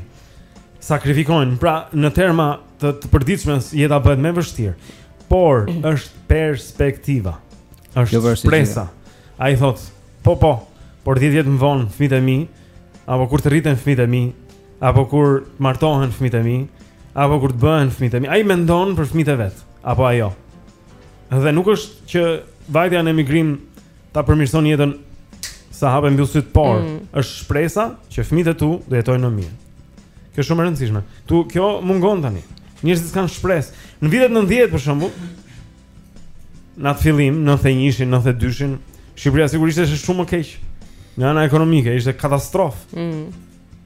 Sakrifikojnë, pra në terma të, të përditshmes jeta bëhet më e vështirë. Por mm. është perspektiva. Është shpresa. Ai thotë, po po, por 10 vjet më vonë fëmijët e mi, apo kur të rriten fëmijët e mi, apo kur të martohen fëmijët e mi, apo kur të bëhen fëmijët e mi, ai mendon për fëmijët e vet, apo ajo. Dhe nuk është që vajtja në emigrim ta përmirëson jetën sa hap e mbyll sytë, por mm. është shpresa që fëmijët e tu do jetojnë më mirë. Kjo është shumë e rëndësishme. Tu kjo mungon tani. Njerëzit s'kanë shpresë. Në vitet 90 për shembull, në atë fillim, 91-shin, 92-shin, Shqipëria sigurisht ishte shumë më keq. Nga ana ekonomike ishte katastrofë. Mm.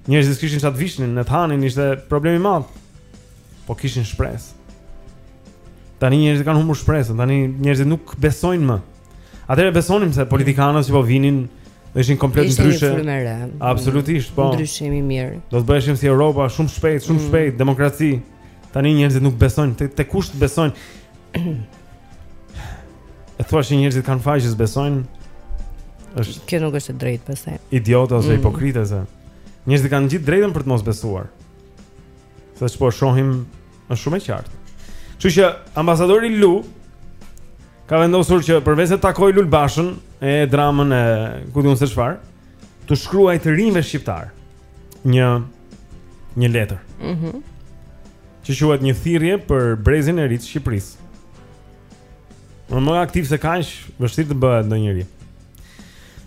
Njerëzit s'kishin ça të vishnin, e të hanin ishte problem i madh. Po kishin shpresë. Tani njerëzit kanë humbur shpresën, tani njerëzit nuk besojnë më. Atëherë besonim se politikanët që po vinin do ishin komplet ndryshe. Absolutisht, po. Ndryshim i mirë. Do të bëheshim si Europa shumë shpejt, shumë mm. shpejt, demokraci. Tani njerëzit nuk besojnë, te, te kush të besojnë? T'u thuash që njerëzit kanë faj që s'besojnë? Është Kjo nuk është e drejtë pastaj. Idiote ose mm. hipokrite se. Njerëzit kanë gjithë të drejtën për të mos besuar. Se ç'po shohim është shumë e qartë. Kështu që ambasadori Lu ka vendosur që përveç se të takojë Lul Bashën, Edi Ramën e ku di unë se çfarë, t'u shkruajë të rinjve shqiptarë. një një letër. Mhm. Mm që quhet një thirrje për brezin e ri të Shqipërisë. Më proaktiv se kaq, vështirë të bëhet ndonjëri.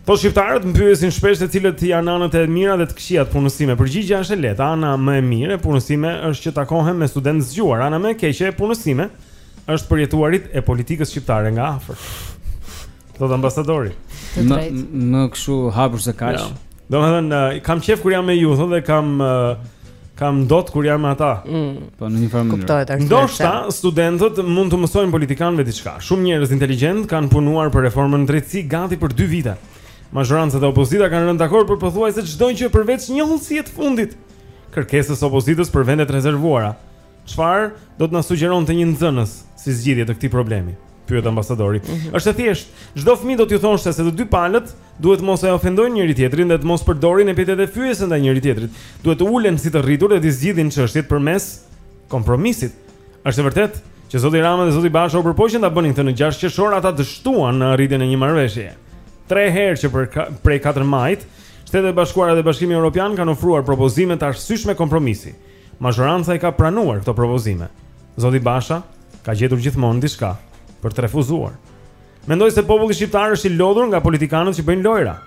Thotë shqiptarët më pyesin shpesh se cilat janë anët e mira dhe të këqija të punës sime. Përgjigja është e lehtë, ana më e mirë e punës sime është që takohem me studentë të zgjuar. Ana më e keqe e punës sime është të përjetuarit e politikës shqiptare nga afër. Thotë ambasadori. Më më kshu hapur se kaq. Ja. Domethënë uh, kam qef kur jam me ju, thotë dhe kam uh, s'kam dot kur jam me ata. Mm. Po në një farë mënyrë. Kuptohet arsyeja. Ndoshta studentët mund t'u mësojnë politikanëve diçka. Shumë njerëz inteligjentë kanë punuar për reformën në drejtësi gati për 2 vite. Mazhoranca e opozita kanë rënë dakord për pothuajse çdo gjë përveç një hollësie të fundit. Kërkesës së opozitës për vende të rezervuara. Çfarë do të na sugjeronte një nxënës si zgjidhje të këtij problemi? Pyet ambasadori. Mm -hmm. Është e thjeshtë. Çdo fëmijë do t'ju thoshte se të dy palët duhet të mos e ofendojnë njëri-tjetrin dhe të mos përdorin epitete fyese ndaj njëri-tjetrit. Duhet të ulen si të rritur dhe t'i zgjidhin çështjet përmes kompromisit. Është e vërtetë që zoti Rama dhe zoti Basha u përpoqën ta bënin këtë në 6 qershor, ata dështuan në arritjen e një marrëveshjeje. Tre herë që për ka, prej 4 majit, Shtetet e Bashkuara dhe Bashkimi Evropian kanë ofruar propozime të arsyeshme kompromisi. Mazhoranca i ka pranuar këto propozime. Zoti Basha ka gjetur gjithmonë diçka për të refuzuar. Mendoj se populli shqiptar është i lodhur nga politikanët që bëjnë lojra.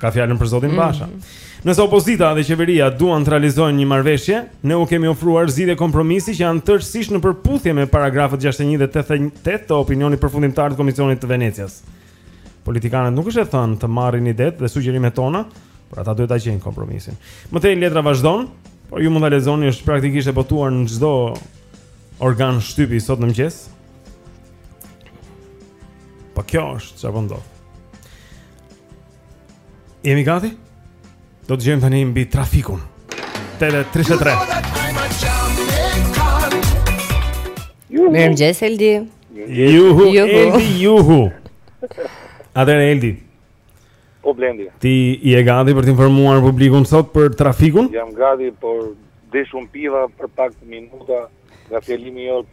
Ka fjalën për zotin mhm. Basha. Mm -hmm. Nëse opozita dhe qeveria duan të realizojnë një marrëveshje, ne u kemi ofruar zgjidhje kompromisi që janë tërësisht në përputhje me paragrafët 61 dhe 88 të opinionit përfundimtar të Komisionit të Venecias. Politikanët nuk është e thënë të marrin idetë dhe sugjerimet tona, por ata duhet ta gjejnë kompromisin. Më tej letra vazhdon, por ju mund ta lexoni është praktikisht e botuar në çdo organ shtypi sot në mëngjes. Po kjo është çfarë po ndodh. Jemi gati? Do të gjejmë tani mbi trafikun. Tele 33. Mirëmëngjes Eldi. Juhu, Eldi, juhu. Atëherë Eldi. Po Blendi. Ti je gati për të informuar publikun sot për trafikun? Jam gati, por desh u mpiva për pak minuta nga fjalimi jot.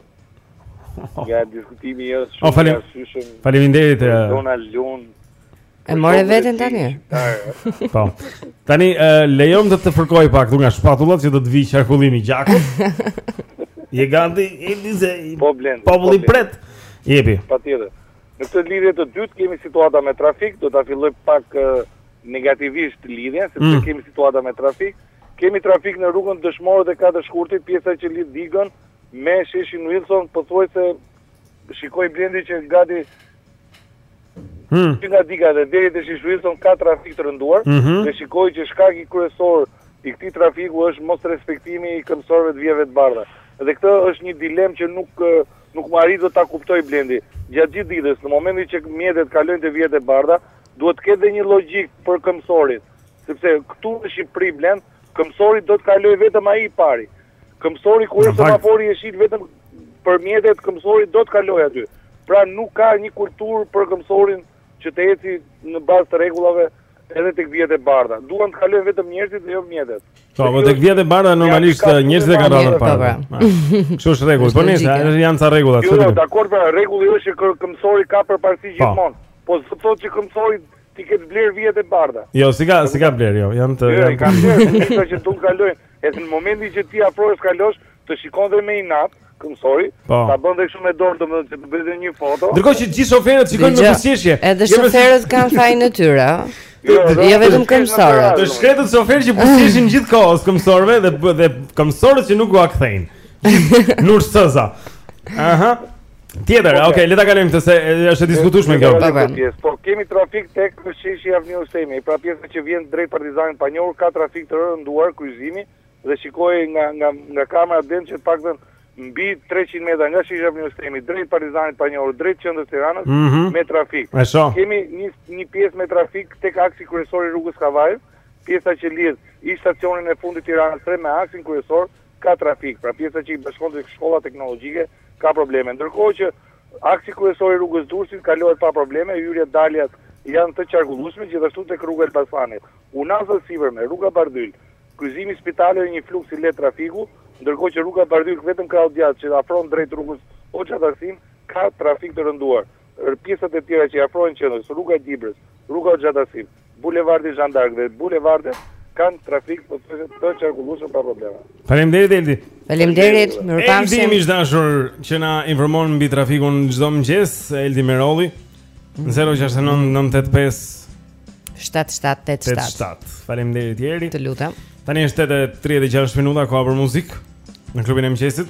Nga diskutimi jot. O falemi. Faleminderit. Donald Lu. E more veten tani. Po. Tani uh, lejom të të fërkoj pak këtu nga shpatullat që të të vijë qarkullimi i gjakut. Je gati? Elize. Po Blend. Po Blend po pres. Jepi. Patjetër. Në këtë lidhje të dytë kemi situata me trafik, do ta filloj pak uh, negativisht lidhjen, sepse mm. kemi situata me trafik. Kemi trafik në rrugën Dëshmorët e Katër Shkurtit, pjesa që lidh Digën me Sheshin Wilson, pothuajse shikoj Blendi që gati Hmm. Që nga diga dhe deri te sheshi Wilson ka trafik të rënduar, mm -hmm. dhe shikoj që shkaku kryesor i këtij trafiku është mosrespektimi i këmbësorëve të vijave të bardha. Dhe këtë është një dilemë që nuk, nuk arrij dot ta kuptoj Blendi. Gjatë gjithë ditës, në momentin që mjetet kalojnë te vijat e bardha, duhet të ketë dhe një logjikë për këmbësorin. Sepse këtu në Shqipëri Blend, këmbësori do të kalojë vetëm ai i pari. Këmbësori kur është semafori jeshil vetëm për mjetet këmbësori do të kalojë aty. Pra nuk ka një kulturë për këmbësorin që të ecë në bazë të rregullave edhe tek vijat e bardha. Duan të kalojnë vetëm njerëzit dhe jo mjetet. Po, po tek vijat e bardha normalisht njerëzit e kanë rënë para. Kështu është rregull. Po nëse, janë ca rregulla këtu. Jo, jo dakord, pra rregulli është që këmbësori ka përparësi po. gjithmonë. Po s'do të thotë që këmbësori i ke blerë vijat e bardha. Jo, s'i ka, s'i ka blerë, jo. Janë të jo, janë kanë blerë, që do të kalojnë. Edhe në momentin që ti afrohesh të kalosh, të shikon dhe me inat, këmbësori, po. ta bën dhe kështu me dorë, domethënë që të bëjë dhe një foto. Ndërkohë që gjithë shoferët shikojnë me buzëqeshje. Edhe shoferët kanë fajin e tyre, ëh. Jo, jo, jo, jo vetëm këmbësorë. Të shkretët shoferë që buzëqeshin gjithë kohës këmbësorëve dhe dhe këmbësorët që nuk ua kthejnë. Nur Aha. Tjetër, okay, okay le ta kalojmë këtë se është e diskutueshme kjo. Po, po. po kemi trafik tek sheshi Avni Rustemi, pra pjesa që vjen drejt Partizanit të Panjohur ka trafik të rënduar kryqëzimi dhe shikoj nga nga nga kamerat deri që të paktën mbi 300 metra nga sheshi Avni Rustemi drejt Partizanit të Panjohur drejt qendrës së Tiranës mm -hmm. me trafik. Kemi një një pjesë me trafik tek aksi kryesor i rrugës së Kavajës, pjesa që lidh ish-stacionin e fundit të Tiranës së Re me aksin kryesor Ka trafik, pra pjesa që i bashkon tek shkolla teknologjike ka probleme, ndërkohë që aksi kryesor i rrugës së Durrësit kalohet pa probleme, hyrjet, daljet janë të qarkullueshme, gjithashtu tek rruga e Elbasanit. Unaza e sipërme, rruga Bardhyl, kryqëzimi i Spitalit është një fluks i lehtë trafiku, ndërkohë që rruga Bardhyl vetëm krahu i djathtë që afron drejt rrugës Hoxha Tahsin ka trafik të rënduar. Pjesat e tjera që i afrohen qendrës, rruga e Dibrës, rruga Hoxha Tahsin, Bulevardi Zhan d'Ark dhe bulevardet kanë trafik pothuajse të qarkullueshëm pa probleme. Faleminderit Eldi. Faleminderit, mirupafshim. Eldi miq të dashur që na informon mbi trafikun çdo mëngjes, Eldi Meroli. 069 985 7787. Faleminderit Jeri. Të lutem. Tani është 8:36 minuta, koha për muzikë në klubin e mëngjesit.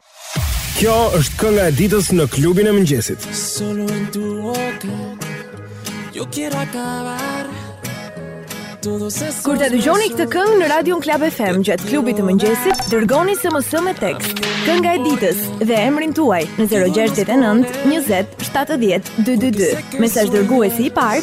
Kjo është kënga e ditës në klubin e mëngjesit. Solo en tu boca. Yo quiero acabar. Kur ta dëgjoni këtë këngë në Radion Club FM gjatë klubit të mëngjesit, dërgoni SMS me tekst, kënga e ditës dhe emrin tuaj në 069 20 70 222. Mesazh dërguesi i parë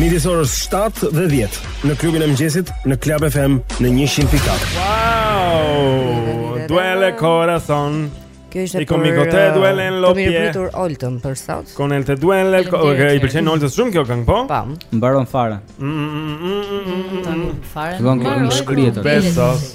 Midis orës 7 dhe 10 në klubin e mëngjesit në Club FM në 100.4. Wow! Duele el corazón. Kjo ishte Conmigo te uh, duelen los pies. Kemi pritur Oltën për sot. Con el te duele, okay, i pëlqen Oltës shumë kjo këngë, po? Po. Mbaron fare. Mm, mm, mm, Fare. Fillon të shkrihet. Besos.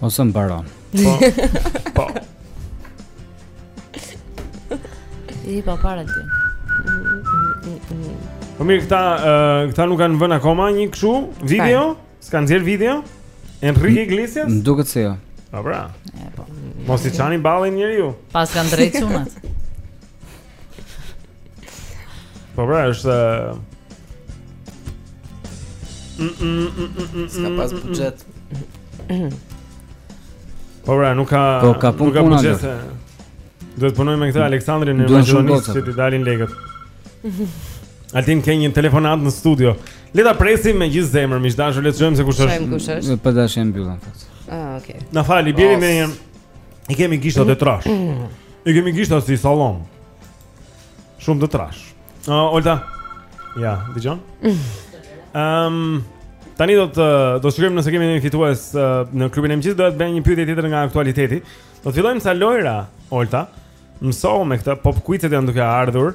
Ose mbaron. Po. Po. I pa para ti. Po mirë, këta, uh, këta nuk kanë vënë akoma një kështu video? S'kanë nxjerrë video? Enrique Iglesias? Më duket se jo. Po pra. Po. Mos i çani ballin njeriu. Paskan të drejtë çunat. Po pra, është S'ka pas budget. Po pra, nuk ka po, ka nuk ka budget. Do të punoj me këtë Aleksandrin në Mashonis që t'i dalin lekët. Altin ke një telefonat në studio. Le ta presim me gjithë zemër, miq të dashur, le të shojmë se kush është. Në PD është mbyllur. Ah, okay. Na fal, bjeri dhe një. I kemi gishtat e trash. I kemi gishtat si sallam. Shumë të trash. Uh, Olta. Ja, dëgjon. Ehm, um, tani do të do të shikojmë nëse kemi një fitues uh, në klubin e mëngjesit, do të bëjmë një pyetje tjetër nga aktualiteti. Do të fillojmë ca lojra, Olta. Mësohu me këtë, pop quizet janë duke ardhur.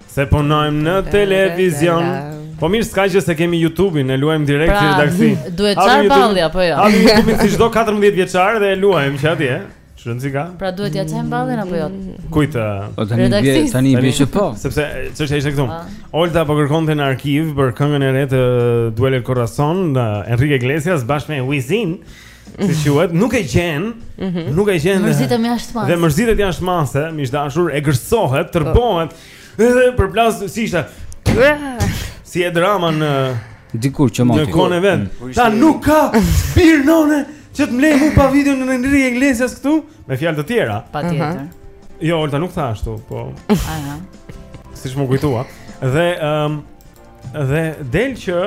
Se punojmë në televizion. Po mirë s'ka gjë se kemi YouTube-in, e luajmë direkt pra, në taksi. Pra, duhet çarë balli, apo jo. Hapim YouTube-in si çdo 14 vjeçar dhe e luajmë që atje. Ç'rëndësi ka? Pra duhet t'ia çajmë ballin, apo jo? Kujtë? O, tani bie, tani bie që po. Sepse, që që ishte këtu. Ah. Olta po kërkonte në arkiv për këngën e re të Duele el Corazon, Enrique Iglesias, bashkë me Wisin. si quhet, nuk e gjen, mm -hmm. nuk e gjen. Mërzitet jashtë mase. Dhe mërzitet jashtë mase, miq të dashur, egërsohet, tërbohet. Edhe përplas si ishte. Si Edi Rama në dikur që moti. Në kone vet. Mm. Tha nuk ka bir none që të më lejë mu pa video e Enrique Iglesias këtu me fjalë të tjera. Patjetër. Mhm. Jo, Olta nuk tha ashtu, po. Aha. Siç më kujtua. Dhe ëm um, dhe del që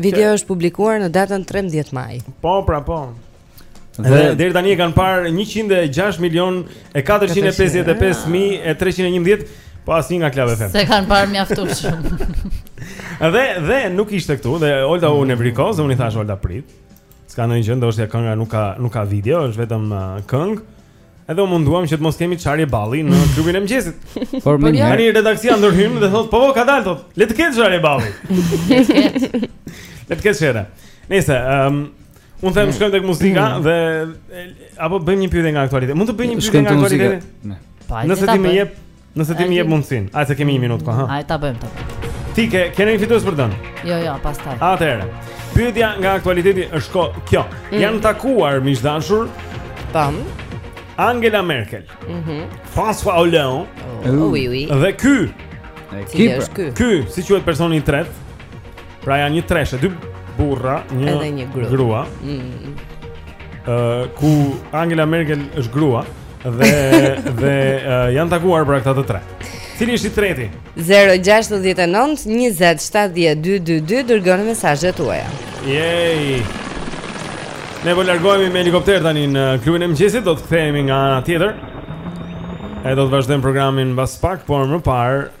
Videoja është publikuar në datën 13 maj. Po, pra po. Dhe deri tani e kanë parë 106 milion e 455 mijë e 311 po asnjë nga Club FM. S'e kanë parë mjaftueshëm. dhe dhe nuk ishte këtu dhe Olta u nevrikos, unë i thashë Olta prit. S'ka ndonjë gjë, ndoshta kënga nuk ka nuk ka video, është vetëm uh, këngë. Edhe u munduam që të mos kemi çarje balli në klubin e mëngjesit. Por menjëherë tani redaksia ndërhyn dhe thotë, "Po, po, ka dalë thotë. Le të ketë çarje balli." Le të ketë çarje. Nëse, ëm, um, unë them shkojmë tek muzika mm. dhe apo bëjmë një pyetje nga aktualiteti. Mund të bëjmë një pyetje nga aktualiteti? Ne. Nëse ti më jep Nëse ti më jep mundësinë, a e kemi 1 minutë kohë, ha? Hajde ta bëjmë pra. Ti ke, ke ndonjë fitues për të dhënë? Jo, jo, pastaj. Atëherë. Pyetja nga aktualiteti është ko, kjo. Mm. Janë takuar miq të dashur. Tam. Angela Merkel. Mhm. Mm François Hollande. Oh, oui, oui. Dhe ky. Ky. Ky, si quhet personi i tretë? Pra janë një treshë, dy burra, një, një grua. Mm. Uh, ku Angela Merkel është grua dhe dhe uh, janë takuar pra këta të tre. Cili është i treti? 069 20 70 222 dërgoni mesazhet tuaja. Yay! Ne po largohemi me helikopter tani në klubin e mëngjesit, do të kthehemi nga ana tjetër. E do të vazhdojmë programin mbas pak, por më parë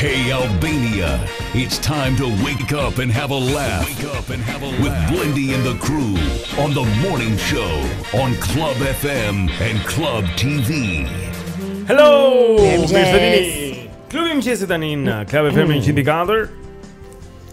Hey Albania, it's time to wake up and have a laugh. Wake up and have a laugh with Blindy and the crew on the morning show on Club FM and Club TV. Hello, mirë se vini. Klubi i mëngjesit tani në Club FM 104.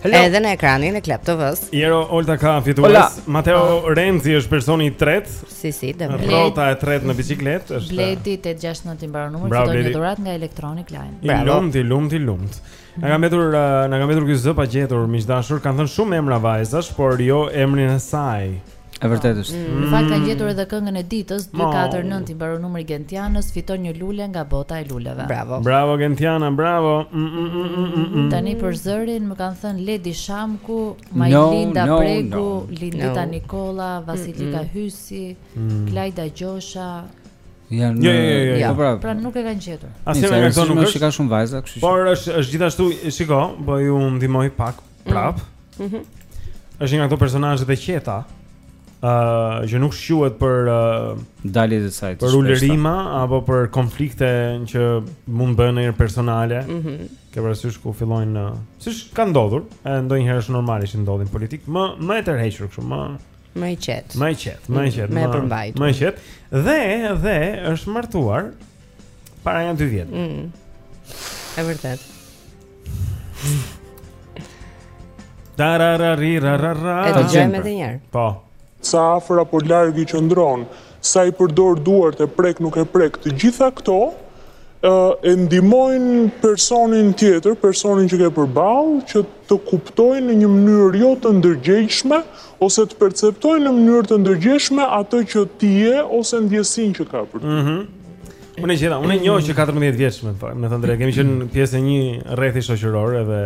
Hello. Edhe në ekranin e Club TV-s. Jero Olta ka fituar. Matteo Renzi është personi i tretë. Si si, dhe bled. Rrota e tretë në biçikletë është. Bledi 869 i mbaron numri, fiton një dhuratë nga Electronic Line. Bravo. I lumt, i lumt, i lumt. Na ka mbetur, uh, na ka mbetur ky zë pa gjetur miq të dashur, kanë thënë shumë emra vajzash, por jo emrin e saj. E vërtetë është. Mm. Në fakt kanë gjetur edhe këngën e ditës 249 i mbaron numri Gentianës, fiton një lule nga bota e luleve. Bravo. Bravo Gentiana, bravo. Mm, mm, mm, mm, mm. mm. Tani për zërin më kanë thënë Ledi Shamku, Majlinda no, no, Bregu, no. Lindita no. Nikolla, Vasilika mm -mm. Hysi, mm. Klajda Gjosha. Janë jo, jo, jo, jo. Po pra, pra nuk e kanë gjetur. Asnjë nga këto nuk është ka shumë vajza, kështu që. Por është është gjithashtu, shiko, po ju ndihmoj pak mm. prap. Mhm. Mm është një nga këto personazhe të qeta. ë uh, që nuk shquhet për uh, daljet e saj. Për ulërima apo për konflikte që mund të bëhen personale. Mhm. Mm Ke parasysh ku fillojnë uh, siç ka ndodhur, e ndonjëherë është normale që ndodhin në politikë më më e tërhequr kështu, më më e qetë. Më e qetë, më e qetë, më e përmbajtur. Më e qetë. Dhe dhe është martuar para nja 2 vjet. Mm. E vërtetë. Tararari rarara. E dëgjojmë edhe një herë. Po. Sa afër apo larg i qëndron, sa i përdor duart e prek nuk e prek, të gjitha këto e ndihmojnë personin tjetër, personin që ke përballë që të kuptojë në një mënyrë jo të ndërgjegjshme ose të perceptojë në mënyrë të ndërgjegjshme atë që ti je ose ndjesinë që ka për ty. Mhm. Mm unë e gjeta, unë e njoh që 14 vjeç me thënë, me thënë të drejtën, kemi qenë pjesë e një rrethi shoqëror edhe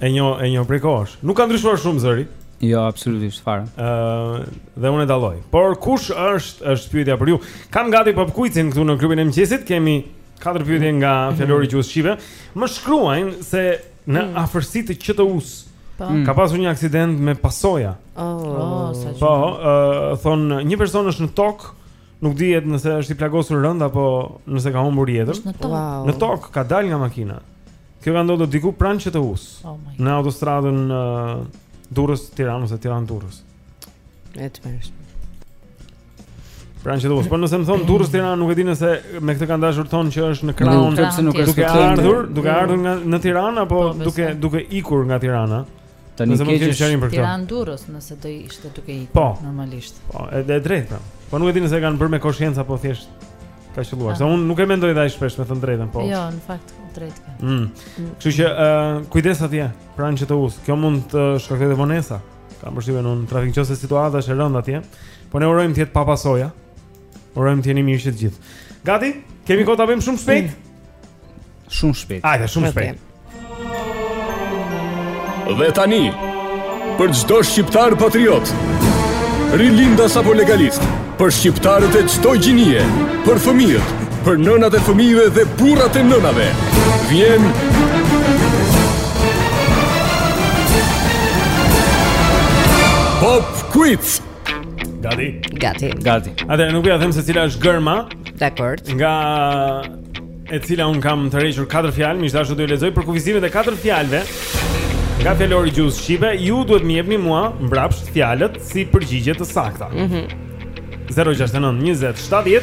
E njoh, e njoh prej kohësh. Nuk ka ndryshuar shumë zëri. Jo, absolutisht fare. Ëh, uh, dhe unë e dalloj. Por kush është është pyetja për ju? Kam gati pop quizin këtu në klubin e mëngjesit. Kemi katër pyetje nga mhm. fjalori i gjuhës shqipe. Më shkruajnë se në mhm. afërsi të QTU-s po. mm. ka pasur një aksident me pasoja. Oh, oh sa çudi. Po, uh, thonë një person është në tokë, nuk dihet nëse është i plagosur rëndë apo nëse ka humbur jetën. Në tokë, wow. ka dalë nga makina. Kjo ka ndodhur diku pranë QTU-s. Oh në autostradën uh, Durrës Tiranë ose Tiranë Durrës. Mm. Pranë QTU-s, por nëse më thonë Durrës Tiranë nuk e di nëse me këtë kanë dashur të thonë që është në krahun, sepse nuk është duke ardhur, duke ardhur nga në Tiranë apo po, duke duke ikur nga Tirana. Tani ke gjë shërim për këtë. Tiranë Durrës, nëse do ishte duke ikur po, normalisht. Po, edhe e drejtë. Pra. Po nuk e di nëse kanë bërë me koshiencë apo thjesht ka qëlluar. Ah. Se unë nuk e mendoj dhe aq shpesh me thënë të drejtën, po. Jo, në fakt të drejtë ke. Mm. mm. Kështu që ë uh, kujdes atje, pranë QTU-s. Kjo mund të shkaktojë dhe vonesa. Kam përshtypjen në trafik nëse situata është e rëndë atje. Po ne urojmë të jetë pa pasoja. Urojmë të jeni mirë që të gjithë. Gati? Kemi kohë ta bëjmë shumë shpejt? Mm. Shumë shpejt. Hajde, shumë shpejt. Dhe tani, për çdo shqiptar patriot, rilindas apo legalist, për shqiptarët e çdo gjinie, për fëmijët, për nënat e fëmijëve dhe burrat e nënave. Vjen Pop Quiz. Gati. Gati. Gati. Atëherë nuk jua them se cila është gërma. Dakor. Nga e cila unë kam tërhequr katër fjalë, miq të dashur do ju lexoj përkufizimet e katër fjalëve. Nga fjalori i gjuhës shqipe, ju duhet të m'i jepni mua mbrapsht fjalët si përgjigje të sakta. Mhm. Mm 069 20 70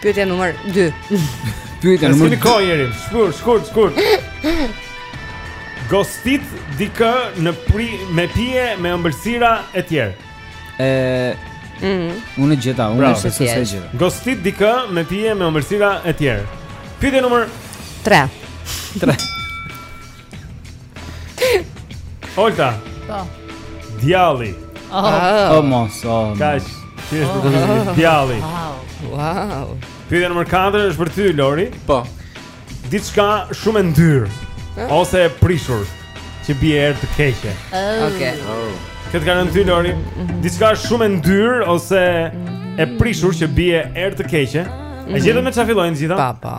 Pyetja numër 2. Pyetja numër 2. S'kemi kohë njeri. Shkurt, shkurt, shkurt. Gostit dikë në pri me pije, me ëmbëlsira e tjera. Ë mm. Unë e gjeta, unë s'e s'e s'e gjeta. Gostit dikë me pije, me ëmbëlsira e tjera. Pyetja numër 3. 3. Olta. Po. Djalli. Oh, oh mos. Oh, Kaq. Ti je për ah. djalli. Wow. Wow. Pyetja nr. 4 është për ty Lori. Po. Diçka shumë e ndyrë eh? ose e prishur që bie erë të keqe. Oh. Okej. Okay. Oh. Këtë kanë ty Lori. Mhm. Diçka shumë e ndyrë ose e prishur që bie erë të keqe. E gjetëm me çfarë fillojnë të gjitha? Pa, pa.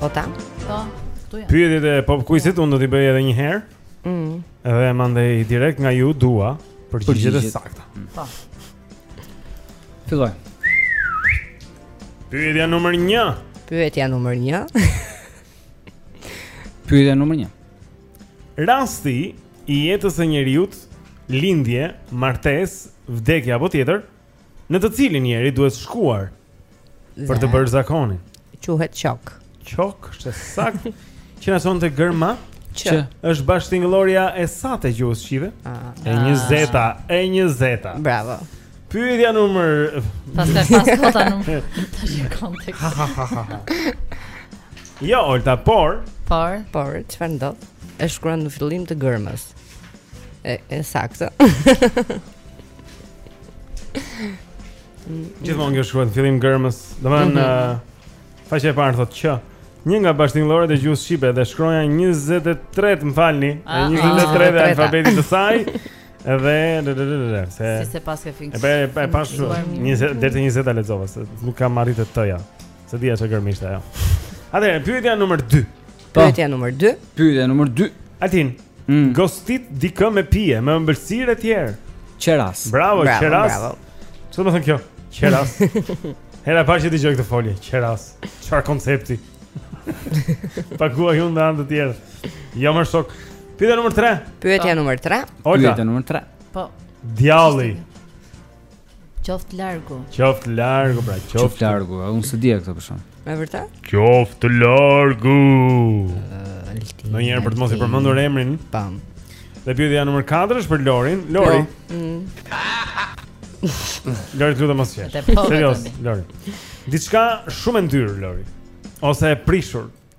Olta? Po, këtu jam. Pyetjet e pop quizit unë do t'i bëj edhe një herë. Mm. Edhe mandej direkt nga ju dua përgjigjet e sakta. Po. Filloj. Pyetja numër 1. Pyetja numër 1. Pyetja numër 1. Rasti i jetës së njeriut, lindje, martesë, vdekje apo tjetër, Në të cilin njeriu duhet të shkojë për të bërë zakonin? Quhet qok. Qok, është sakt. Q-në ka sonte gërma? Q është bashkëtingëllorja e satë e gjuhës shqipe. Ah. E njëzeta, e njëzeta. Bravo. Pyetja numër Pastaj pas kësaj numër. Tash e kam tek. Jo, Olta, por, por, por çfarë ndodh? E shkruan në fillim të gërmës. E, e saktë. Gjithmonë kjo shkruan në fillim gërmës. Domethënë, mm -hmm. uh, faqja e parë thotë që një nga bashkëtingëlloret e gjuhës shqipe dhe shkronja 23, më falni, ah, 23 ah, e alfabetit të saj. Edhe de de de de se Si se paske fiksuar. Epo e pashë 20 deri te 20-ta lexova se nuk kam arritur te ajo. S'e dija ça gërme ishte ajo. Atëherë pyetja numër 2. Po. Pyetja numër 2. Pyetja numër 2. Altin. Mm. Gostit dikë me pije, me ëmbëlsirë e tjerë. Qeras. Bravo, bravo, qeras. Bravo. Çfarë do të thotë kjo? Qeras. Hera e parë që e dëgjoj këtë folje, qeras. Çfarë koncepti? Paguaj unë për të tjerë. Jo më shok. Pyetja numër 3. Pyetja numër 3. Pyetja numër 3. Po. Djalli. Qoftë largu. Qoftë largu, bravo, qoftë. Qoftë largu, a unë s'e di këtë për shkak. Me vërtet? Qoftë largu. Në një herë për të mos i përmendur emrin. Pam. Dhe pyetja numër 4 është për Lorin. Lori. Jo. Mm. Lori, të lutem mos qesh. Serioze, Lori. Diçka shumë e ndyrë, Lori. Ose e prishur.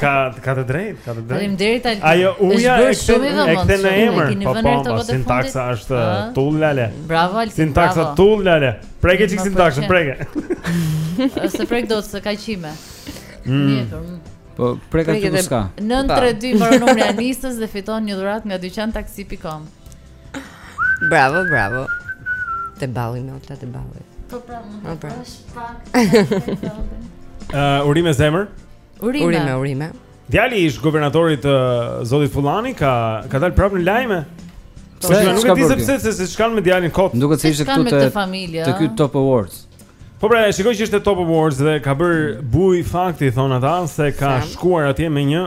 Ka ka të drejtë, ka të drejtë. Faleminderit Altin. Ajo u-ja e kthen e kthen në emër. Po po, po sintaksa është tullale. Bravo Altin. Sintaksa tullale. Preke çik sintaksën, preke. S'e prek dot se ka qime. Mm. Po preke ti kush ka? 932 mbaron numri i Anisës dhe fiton një dhuratë nga dyqantaksi.com. Bravo, bravo. Te balli me Olta te balli. Po pra, mund të pra. bësh pak. Ë, urime zemër. Urime, urime. urime. Djali i ish-guvernatorit, zotit Fullani ka ka dal prapë në lajme. Po ja nuk e di sepse se se ç'kanë me djalin kot. Nuk e di se ishte këtu te familja. Te ky Top Awards. Po pra, shiko që ishte Top Awards dhe ka bërë bujë fakti thonë ata se ka shkuar atje me një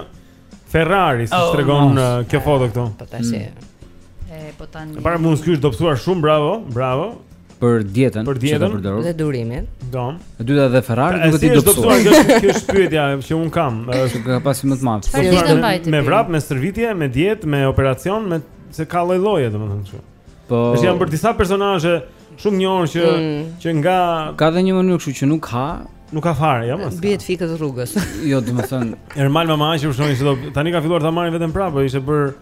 Ferrari, si oh, tregon no. Uh, kjo foto këtu. Po tash. Mm. E po tani. E para, më duket ishte dobësuar shumë, bravo, bravo. Për dietën, për dietën, për dorën. Dhe durimin. Do. E dyta dhe Ferrari duhet të dobësojë. Kjo është pyetja që un kam. E ka pas më të madh. Dobësuar me vrap, me stërvitje, me dietë, me operacion, me se ka lloj-lloje domethënë kështu. Po. Është janë për disa personazhe shumë njohur që mm. që nga ka dhe një mënyrë kështu që nuk ha, Nuk ka fare, jo mos. Bie të fikët rrugës. Jo, domethënë Ermal Mamaqi u shëndosh se tani ka filluar ta marri veten prapë, po ishte bërë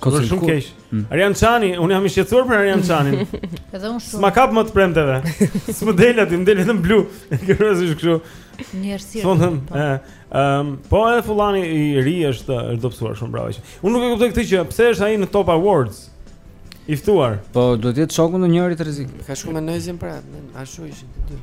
Kosë shumë keq. Mm. Arjan Çani, unë jam i shqetësuar për Arjan Çanin. Edhe unë shumë. S'ma kap më të premteve. S'më del aty, më del vetëm blu. Kërrëzi është kështu. Njerëzit. Po them, po. ë, ëm, po edhe Fullani i ri është është dobësuar shumë bravo që. Unë nuk e kuptoj këtë që pse është ai në Top Awards. I ftuar. Po do të jetë shoku i ndonjërit rrezik. Ka shumë me Noizyn pra, ashtu ishin të dy.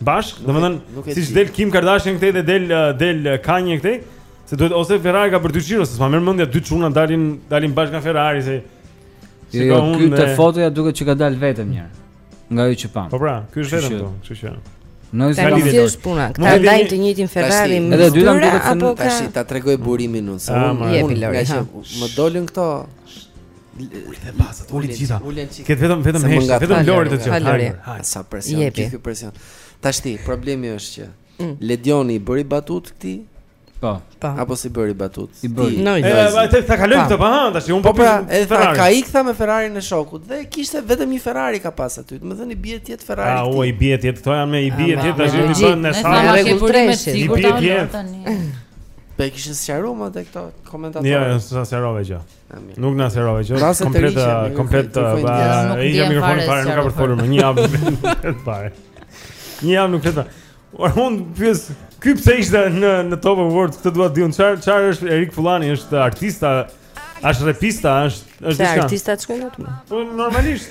Bashk, domethënë siç del Kim Kardashian këtej dhe del del Kanye këtej, se duhet ose Ferrari ka për dy xhiro, se s'ma merr mendja dy çuna dalin dalin bashkë nga Ferrari se si jo, jo. Ky te fotoja duket që ka dal vetëm një. Nga ajo që pam. Po pra, ky është vetëm këtu, kështu që. Në sa lidhje do të puna. Ka dalë te i njëjti Ferrari me edhe dyra duket se apo ka. Tash ta tregoj burimin unë. Ah, jepi Lori. Më dolën këto Uli dhe bazat, uli të gjitha. Këtë vetëm vetëm hesh, vetëm Lori të gjithë. Hajde, hajde. Sa presion, Jepi. ky presion. Tashti, problemi është që mm. Ledioni i bëri batutë këtij? Po. Pa. Po. Apo s'i bëri batutë? I bëri. No, e, e, e, ta kaloj këtë pa, ha, tash un po, po pra, e tha ka ik tha me Ferrarin e shokut dhe kishte vetëm një Ferrari ka pas aty. Do të thënë i bie ti të Ferrari. Ah, u i bie ti këto janë me i bie ti tash i bën në me rregull treshi. I bie ti. Po e kishin sqaruar më tek këto komentatorë. Jo, s'na sqarove gjë. Amin. Nuk na sqarove gjë, është komplet komplet hiqjani mikrofonin fare nuk ka për të folur më një javë vetëm fare. Një javë nuk flet. Ore unë pyes ky pse ishte në në Top Awards këtë dua ta di unë çfarë çfarë është Erik Fullani është artist a është reperist është është diçka. Është artista çka thotë? Po normalisht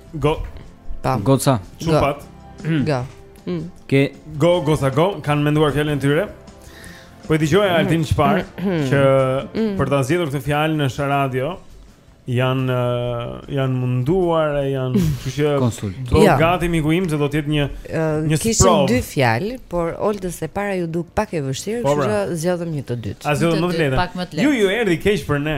Go. Ta. Goca. Çupat. Go. Mm. Ke go goca go kanë menduar fjalën e tyre. Po e dëgjon Altin çfarë që mm. për ta zgjedhur këtë fjalë në Xha Radio janë janë munduar e janë kështu që konsultuar. Po gati miku im se do të jetë një një sprovë. Kishim dy fjalë, por Oldës e para iu duk pak e vështirë, po, kështu pra. që zgjodhëm një të dytë. A zgjodhëm më të lehtë? Ju ju erdhi keq për ne.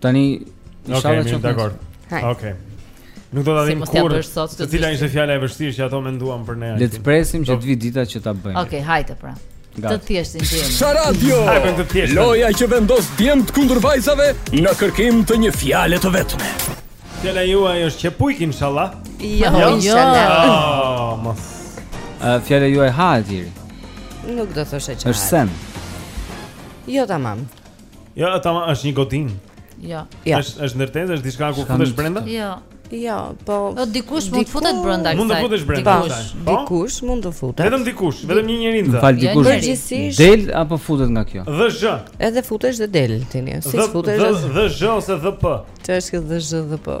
Tani jemi dakord. Okej. Nuk do ta dimë kurrë. Se cila ishte fjala e vështirë që ato menduan për ne. Le të presim që të vi dita që ta bëjmë. Okej, hajde pra. Të thjeshtën gjejmë Xha radio Loja që vendos djemtë kundër vajzave Në kërkim të një fjale të vetme Fjala juaj është që pujk inshallah Jo, jo, jo. Oh, Fjala juaj hazëri Nuk do thoshe që ha Është send Jo, tamam. Jo, tamam është një godinë. Jo. Ja. Është është ndërtesë, është diçka ku futesh brenda? Jo. Jo, po. Po dikush mund të futet brenda kësaj. Mund të futesh brenda kësaj. Po, po. Dikush mund të futet. Vetëm dikush, vetëm një njeri brenda. Fal dikush. Përgjithsisht. Del apo futet nga kjo? DH. Edhe futesh dhe del tani. Si futesh? DH ose DP. Ç'është kjo DH DP?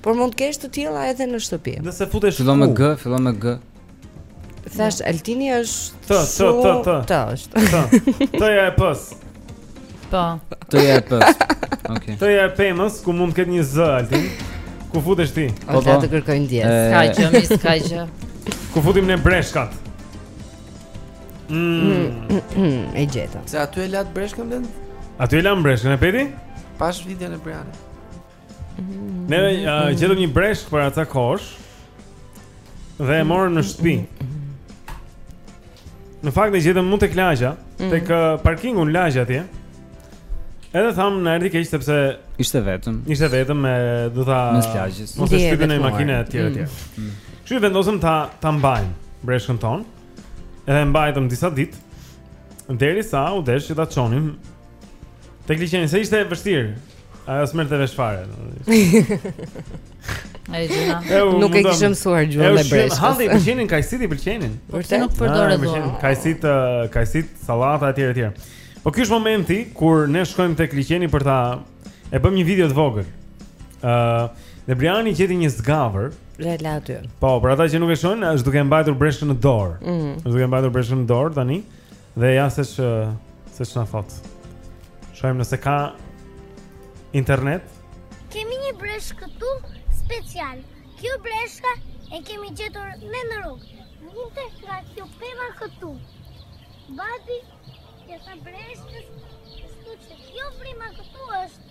Por mund të kesh të tilla edhe në shtëpi. Nëse futesh fillon me G, fillon me G. Thash Altini është T, T, T, T. T është. T. T e pës. Po. T e pës. Okej. Te pemës ku mund të ketë një zgavër Altin. Ku futesh ti? Po të kërkoj ndjesë. Ka gjë, mi ka gjë. Ku futim ne breshkat? Mm. E gjeta. Se aty e lat breshkën vend? Aty e lam breshkën e peti? Pashë videon e Brianit. Ne uh, gjetëm një breshkë për ata kosh Dhe e morëm në shtëpi Në fakt ne gjetëm mu tek lagja mm. Tek uh, parkingun lagja atje Edhe thamë na erdhi keq sepse Ishte vetëm Ishte vetëm me do thënë Mes lagjës Mos e shtypin me makinë e tjera tjera mm. mm. Kështu që vendosëm ta, ta mbajmë breshkën tonë Edhe mbajtëm disa ditë Derisa u desh që ta çonim Tek liqeni se ishte e vështirë Ajo s'merr të vesh fare. Ai gjuha. Nuk e kishe mësuar gjuhën e breshkës. Halli, pëlqenin kajsitë i pëlqenin. Po ti nuk përdor ato. Kajsitë, kajsitë, sallata etj etj. Po ky është momenti kur ne shkojmë tek liqeni për ta e bëmë një video të vogël. Ë, uh, dhe Briani gjeti një zgavër. E la aty. Po, për ata që nuk e shohin, është duke mbajtur breshkën në dorë. Mm. Është duke mbajtur breshkën në dorë tani. Dhe ja se ç' Se ç'na thotë Shohim nëse ka Internet Kemi një breshkë këtu special Kjo breshka e kemi gjetur me në rrug Vinte nga kjo pema këtu Babi Kjo sa breshkës Kjo vrima këtu është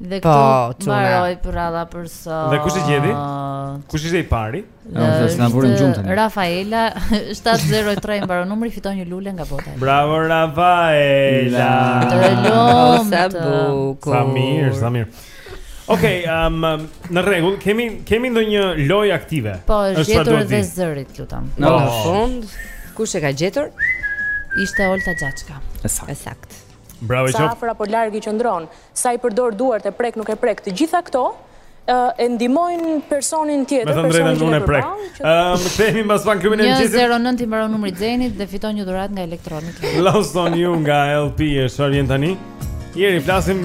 Dhe këtu po, mbaroi përralla për sot... Dhe kush e gjeti? Kush ishte i pari? Në është është në vërë në gjumë të një. Rafaela, 703 mbaron numri, fiton një lule nga bota. Bravo, Rafaela! Të lumtë të... Sa bukur! Sa mirë, sa mirë. Ok, um, në rregull, kemi, kemi ndonjë një lojë aktive. Po, është gjetur dhe zëri, të lutem. Në oh. fund, kush e ka gjetur? Ishte Olta Xhaçka. E saktë. E saktë. Bravo i qoftë. Sa afër apo larg i qëndron, sa i përdor duart e prek nuk e prek, të gjitha këto e ndihmojnë personin tjetër, personin që e përball. Ëm kthehemi mbas pak klubin e mëngjesit. 09 i mbaron numri Xhenit dhe fiton një dhuratë nga Electronic. Lost on you nga LP është çfarë vjen tani? Jeri flasim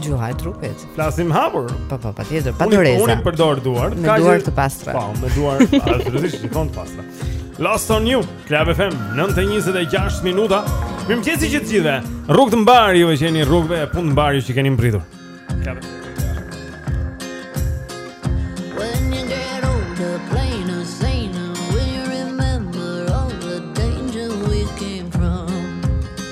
gjuha e trupit. Flasim hapur. Po po, patjetër, pa doreza. Unë përdor duar, ka duar të pastra. Po, me duar, është rëndësishme të jenë pastra. Lost on you, Club FM, 9:26 minuta. Mirëmëngjes që të gjithëve. Rrugë të mbarë ju që jeni rrugëve, punë të mbarë ju që keni mbërritur. Club FM.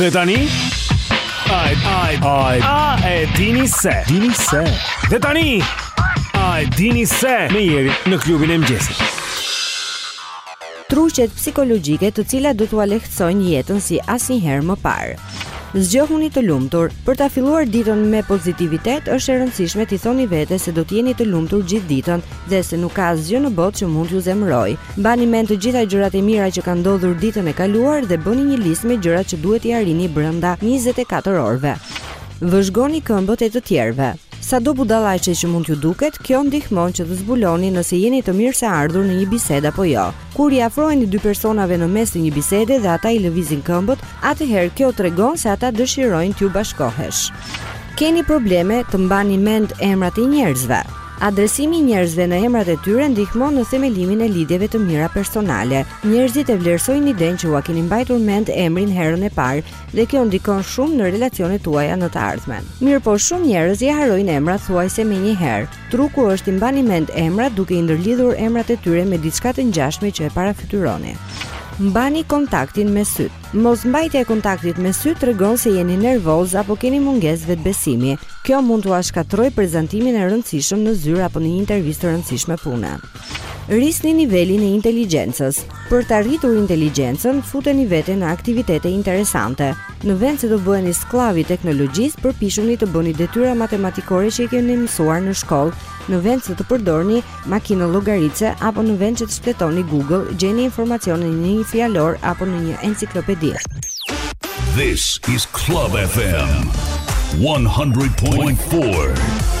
Dhe tani Ai ai ai a e dini se dini se Dhe tani a e dini se me Jerin në klubin e mëngjesit Truqet psikologjike të cilat do t'ua lehtësojnë jetën si asnjëherë më parë. Zgjohuni të lumtur. Për ta filluar ditën me pozitivitet, është e rëndësishme t'i thoni vetes se do të jeni të lumtur gjithë ditën dhe se nuk ka asgjë në botë që mund t'ju zemërojë. Mbani mend të gjitha gjërat e mira që kanë ndodhur ditën e kaluar dhe bëni një listë me gjërat që duhet t'i arrini brenda 24 orëve. Vëzhgoni këmbët e të tjerëve. Sado budallaqe që mund t'ju duket, kjo ndihmon që të zbuloni nëse jeni të mirëseardhur në një bisedë apo jo. Kur i afroheni dy personave në mes të një bisede dhe ata i lëvizin këmbët, atëherë kjo tregon se ata dëshirojnë t'u bashkohesh. Keni probleme të mbani mend emrat e njerëzve? Adresimi i njerëzve në emrat e tyre ndihmon në themelimin e lidhjeve të mira personale. Njerëzit e vlerësojnë idenë që ua keni mbajtur mend emrin herën e parë, dhe kjo ndikon shumë në relacionet tuaja në të ardhmen. Mirëpo shumë njerëz i harrojnë emrat thuajse menjëherë. Truku është i mbani mend emrat duke i ndërlidhur emrat e tyre me diçka të ngjashme që e parafytyroni. Mbani kontaktin me sytë. Mosmbajtja e kontaktit me sytë tregon se jeni nervoz apo keni mungesë vetëbesimi. Kjo mund t'ua shkatërrojë prezantimin e rëndësishëm në zyrë apo në një intervistë të rëndësishme pune. Rrisni nivelin e inteligjencës. Për ta rritur inteligjencën, futeni veten në aktivitete interesante. Në vend se të bëheni skllav i teknologjisë, përpiquni të bëni detyra matematikore që i keni mësuar në shkollë. Në vend se të përdorni makinën llogaritëse apo në vend që të shfletoni Google, gjeni informacionin në një fjalor apo në një enciklopedi. This is Club FM 100.4.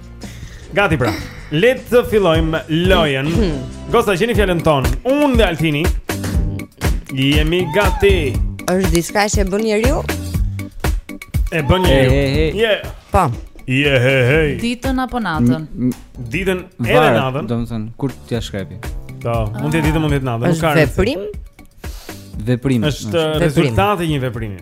Gati pra. Le të fillojmë lojën. Go ta gjeni fjalën tonë. Unë dhe Altini jemi gati. Është diçka që bën njeriu? E bën njeriu. Je. Po. Je he he. Ditën apo natën? Ditën edhe natën. Domethënë kur t'ia shkrepi. Po, mund të jetë ditën, mund të natën. Nuk ka. Është veprim. Veprim. Është rezultati i një veprimi.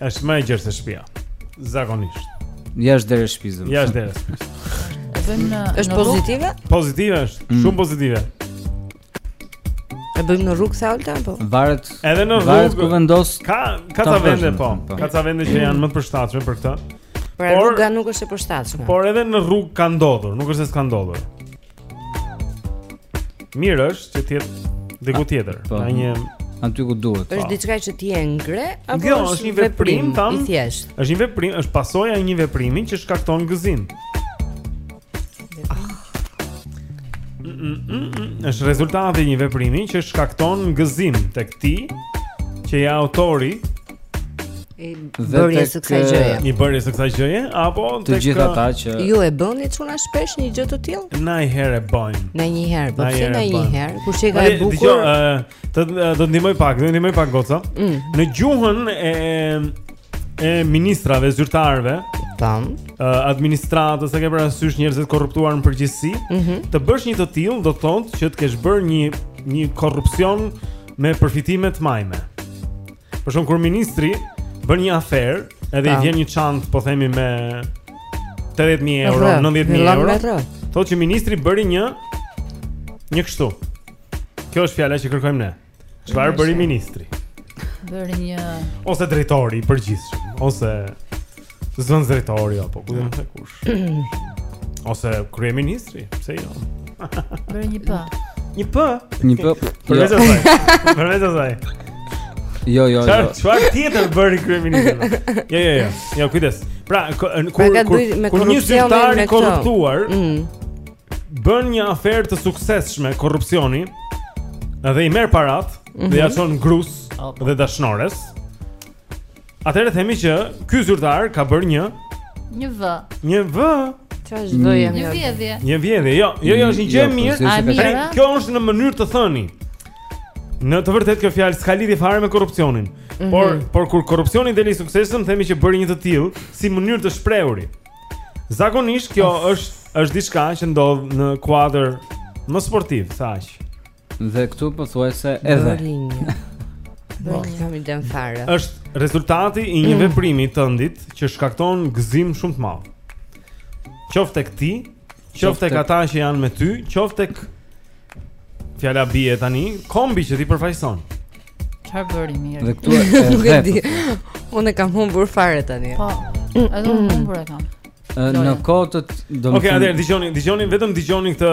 Është më e gjerë se shtëpia. Zakonisht. Jashtë derës shtëpisë. Jashtë derës shtëpisë. Është pozitive? Pozitive është, mm. shumë pozitive. E bëjmë në rrugë Salta apo? Varet. Edhe në rrugë. Varet ku vendos. Ka ka ca vende po. po. Ka ca vende që janë më të përshtatshme për këtë. Pra por, rruga nuk është e përshtatshme. Por edhe në rrugë ka ndodhur, nuk është se s'ka ndodhur. Mirë është që të jetë diku tjetër, në po. një aty ku duhet. Është po. diçka që ti e ngre apo jo, është një veprim tan? I thjesht. Është një veprim, është pasoja e një veprimi që shkakton gëzim. Është rezultati i një veprimi që shkakton gëzim tek ti, që je autori i bërjes së kësaj gjëje. I bërjes së kësaj gjëje apo të gjitha ata që ju e bëni çuna shpesh një gjë të tillë? Nanjëherë e bëjmë. Nanjëherë, po pse nanjëherë? Kur shoqja e bukur. Dgjoj, të do ndihmoj pak, do ndihmoj pak goca. Mm. Në gjuhën e e ministrave zyrtarëve tam uh, administratës e ke parasysh njerëzit e korruptuar në përgjithësi mm -hmm. të bësh një të tillë do thotë që të kesh bërë një një korrupsion me përfitime të majme Për shembull kur ministri bën një aferë, edhe i vjen një çantë, po themi me 80000 euro, 90000 euro. Thotë që ministri bëri një një kështu. Kjo është fjala që kërkojmë ne. Çfarë bëri ministri? Bëri një ose drejtori i përgjithshëm, ose Nëndrejtori, apo, kushdo me thënë kush Ose kryeministri, pse jo Bëri një pë Një pë Një pë Përveç asaj Përveç asaj Jo, jo, jo Çfarë tjetër bëri kryeministri Jo, jo, jo Jo, kujdes Pra, kur, kur, kur, kur një zyrtar i korruptuar mm. Bën një aferë të suksesshme korrupsioni Dhe i merr paratë mm -hmm. Dhe mhm. ia çon gruas Dhe dashnores Atëherë themi që ky zyrtar ka bërë një një V. Një V. Çfarë është V? Një vjedhje. Një vjedhje. Jo, jo, jo, është një gjë e jo, mirë. Kjo është në mënyrë të thënuri. Në të vërtetë kjo fjalë s'ka lidhje fare me korrupsionin. Mm -hmm. Por por kur korrupsioni del i suksesshëm, themi që bëri një të tillë si mënyrë të shprehuri. Zakonisht kjo of. është është diçka që ndodh në kuadër më sportiv, thashë. Dhe këtu pothuajse edhe Nuk e kam idenë fare është rezultati i një mm. veprimi tëndit Që shkakton gëzim shumë të madh. Qoftë tek ti Qoftë tek ata që janë me ty Qoftë tek Fjala bie tani Kombi që ti përfaqëson Ça bëri mirë Dhe këtu e Nuk e di Unë e kam humbur fare tani Po Edhe unë humbur e kam Në kotët Okej, okej, atëherë, dëgjoni, dëgjoni, vetëm dëgjoni këtë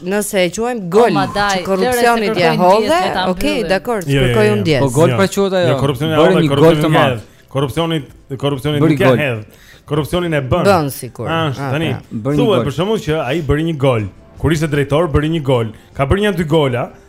Nëse e quajmë gol, oh, madaj, korrupsioni ia hodhe, ok, dakor, jo, jo, kërkoj jo. unë ndjesë. Po gol pra quhet ajo. Korrupsioni është një gol të madh. Korrupsioni, korrupsioni nuk e hedh. Korrupsionin e bën. Bën sikur. Ah, ah, tani, ah, thuaj për shembull që ai bëri një gol. Kur ishte drejtor bëri një gol. Ka bërë nja dy gola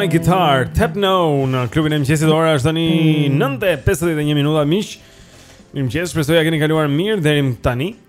my guitar tap no në klubin e mëngjesit ora është tani 9:51 mm. minuta miq mirëmëngjes shpresoj ia keni kaluar mirë deri tani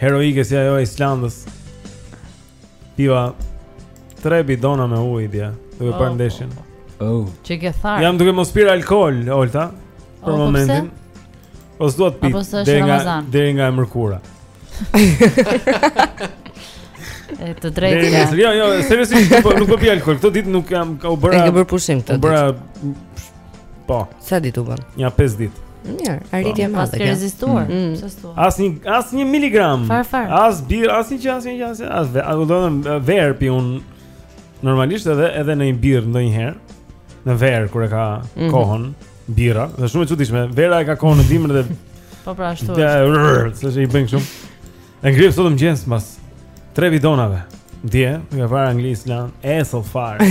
Heroike si ajo e Islandës. Piva tre bidona me ujë dje, duke parë oh. ndeshjen. Oh. Ç'e ke tharë? Jam duke mos pirë alkool, Olta, për oh, po momentin. Po s'do të pi deri nga deri nga e mërkura. Ke të drejtë. Ne, jo, jo, seriozisht nuk po nuk po pi alkool. Këto ditë nuk jam ka u bëra. E ke bërë pushim këtë. U bëra Po. Sa ditë u bënë? Nja 5 ditë. Mirë, arritje e madhe. Ka rezistuar. Mm. Mm. Asnjë asnjë miligram. Fare, fare. As birrë, asnjë gjë, asnjë gjë, asnjë. As verë, domethënë verë pi unë normalisht edhe edhe në një birrë ndonjëherë. Në verë kur e ka mm -hmm. kohën birra, është shumë e çuditshme. Vera e ka kohën në dimër dhe Po pra ashtu. Ja, se i bën kështu. E ngrihem sot në mëngjes pas tre bidonave. Dje, nga para Angli Islandë, esëll fare.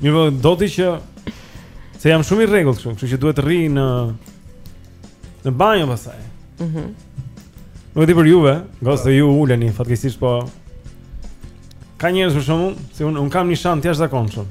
Mirëpo do ti që se jam shumë i rregullt kështu, kështu që duhet të rri në në banjo pastaj. Mhm. Mm Nuk e di për juve, goca se ju uleni fatkeqësisht po ka njerëz për shembull se unë unë kam nishan të jashtëzakonshëm.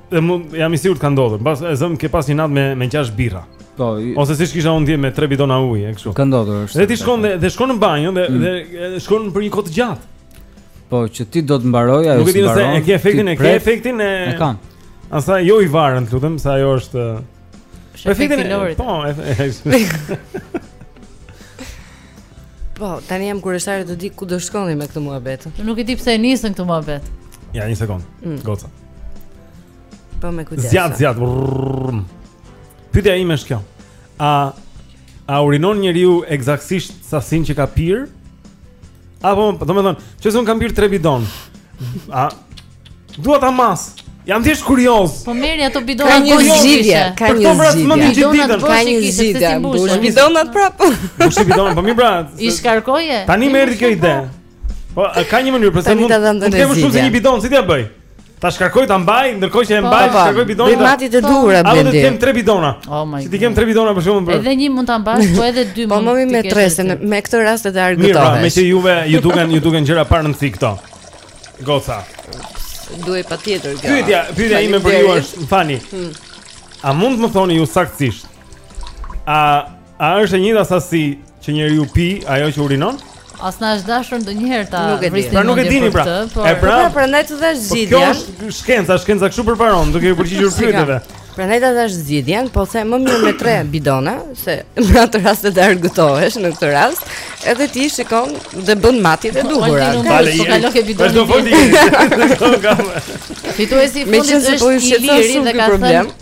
Dhe mu, jam i sigurt ka ndodhur. Pas e zëmë ke pas një natë me me 6 birra. Po. Ose siç kisha unë dje me 3 bidona ujë, kështu. Ka ndodhur është. Dhe ti shkon dhe, dhe shkon në banjë dhe mm. dhe shkon për një kohë të gjatë. Po që ti do të mbaroj ajo. Nuk e di nëse e ke efektin, e ke efektin e E kam. Asa jo i varën, lutem, se ajo është Efektin e Lorit. Po, e. Po, tani jam kurëshare të di ku do shkoni me këtë muhabet. Nuk e di pse e nisën këtë muhabet. Ja, një sekond. Mm. Goca. Po me kujdes. Zjat zjat. Pyetja ime është kjo. A a urinon njeriu ekzaktësisht sasinë që ka pirë? Apo, domethënë, që nëse unë kam pirë 3 bidona. A dua ta mas? Jam thjesht kurioz. Po merri ato bidona të gjitha. Ka një zgjidhje. Ka një zgjidhje. Bidonat prapë. Mbushi bidonat, po mirë brat. I shkarkoje. Tani më erdhi kjo ide. Po, a ka një mënyrë pse mund të kem më shumë se një bidon, si t'ja bëj? Ta shkarkoj ta mbaj, ndërkohë që e po, mbaj, po, shkarkoj bidonin. Dhe matjet e duhura e blendi. A do të kem 3 bidona? Oh si ti kem 3 bidona për shkarkim. Edhe një mund ta mbash, po edhe dy po, mund. Po më mirë me 3 se me këtë rast edhe argëtohesh. Mirë, pra, me që juve ju duken ju duken gjëra pa rëndësi këto. Goca. Duhet patjetër kjo. Pyetja, pyetja ime për ju është, më falni. Hmm. A mund të më thoni ju saktësisht? A A është e njëjta sasi që njeriu pi ajo që urinon? As na është dashur ndonjëherë ta masim. Pra nuk e dini pra. Por... E pra, pra prandaj ta dhashë po zgjidhjen. Kjo është shkenca, shkenca kështu përparon, duke iu përgjigjur pyetjeve. Prandaj ta dhashë zgjidhjen, po se më mirë me tre bidona, se në atë rast të argëtohesh në këtë rast, edhe ti shikon dhe bën matjet e po, duhura. Falë, po galon ke bidonin. Është vëndi. Fituesi i fundit është po aq i shqetësuar dhe ka thënë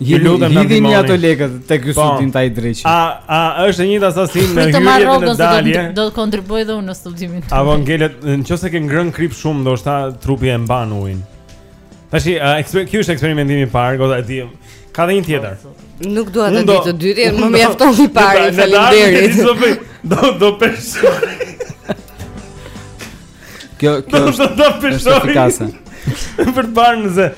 Ju lutem na ndihmoni. Hidhni ato lekët tek ky po, studim ta hajë dreqi. A a është e njëjta sasi në hyrje në dalje? Do të kontribuoj dhe unë në studimin. Avullon, ngelet, në qoftë se ke ngrën krip shumë, ndoshta trupi e mban ujin. Tashi ky është eksperimentimi i parë, goca e di. Ka dhe një tjetër. Nuk dua ta di të dytin, më mjafton i pari, faleminderit. Do do pesh. Kjo kjo është efikase. Për të parë nëse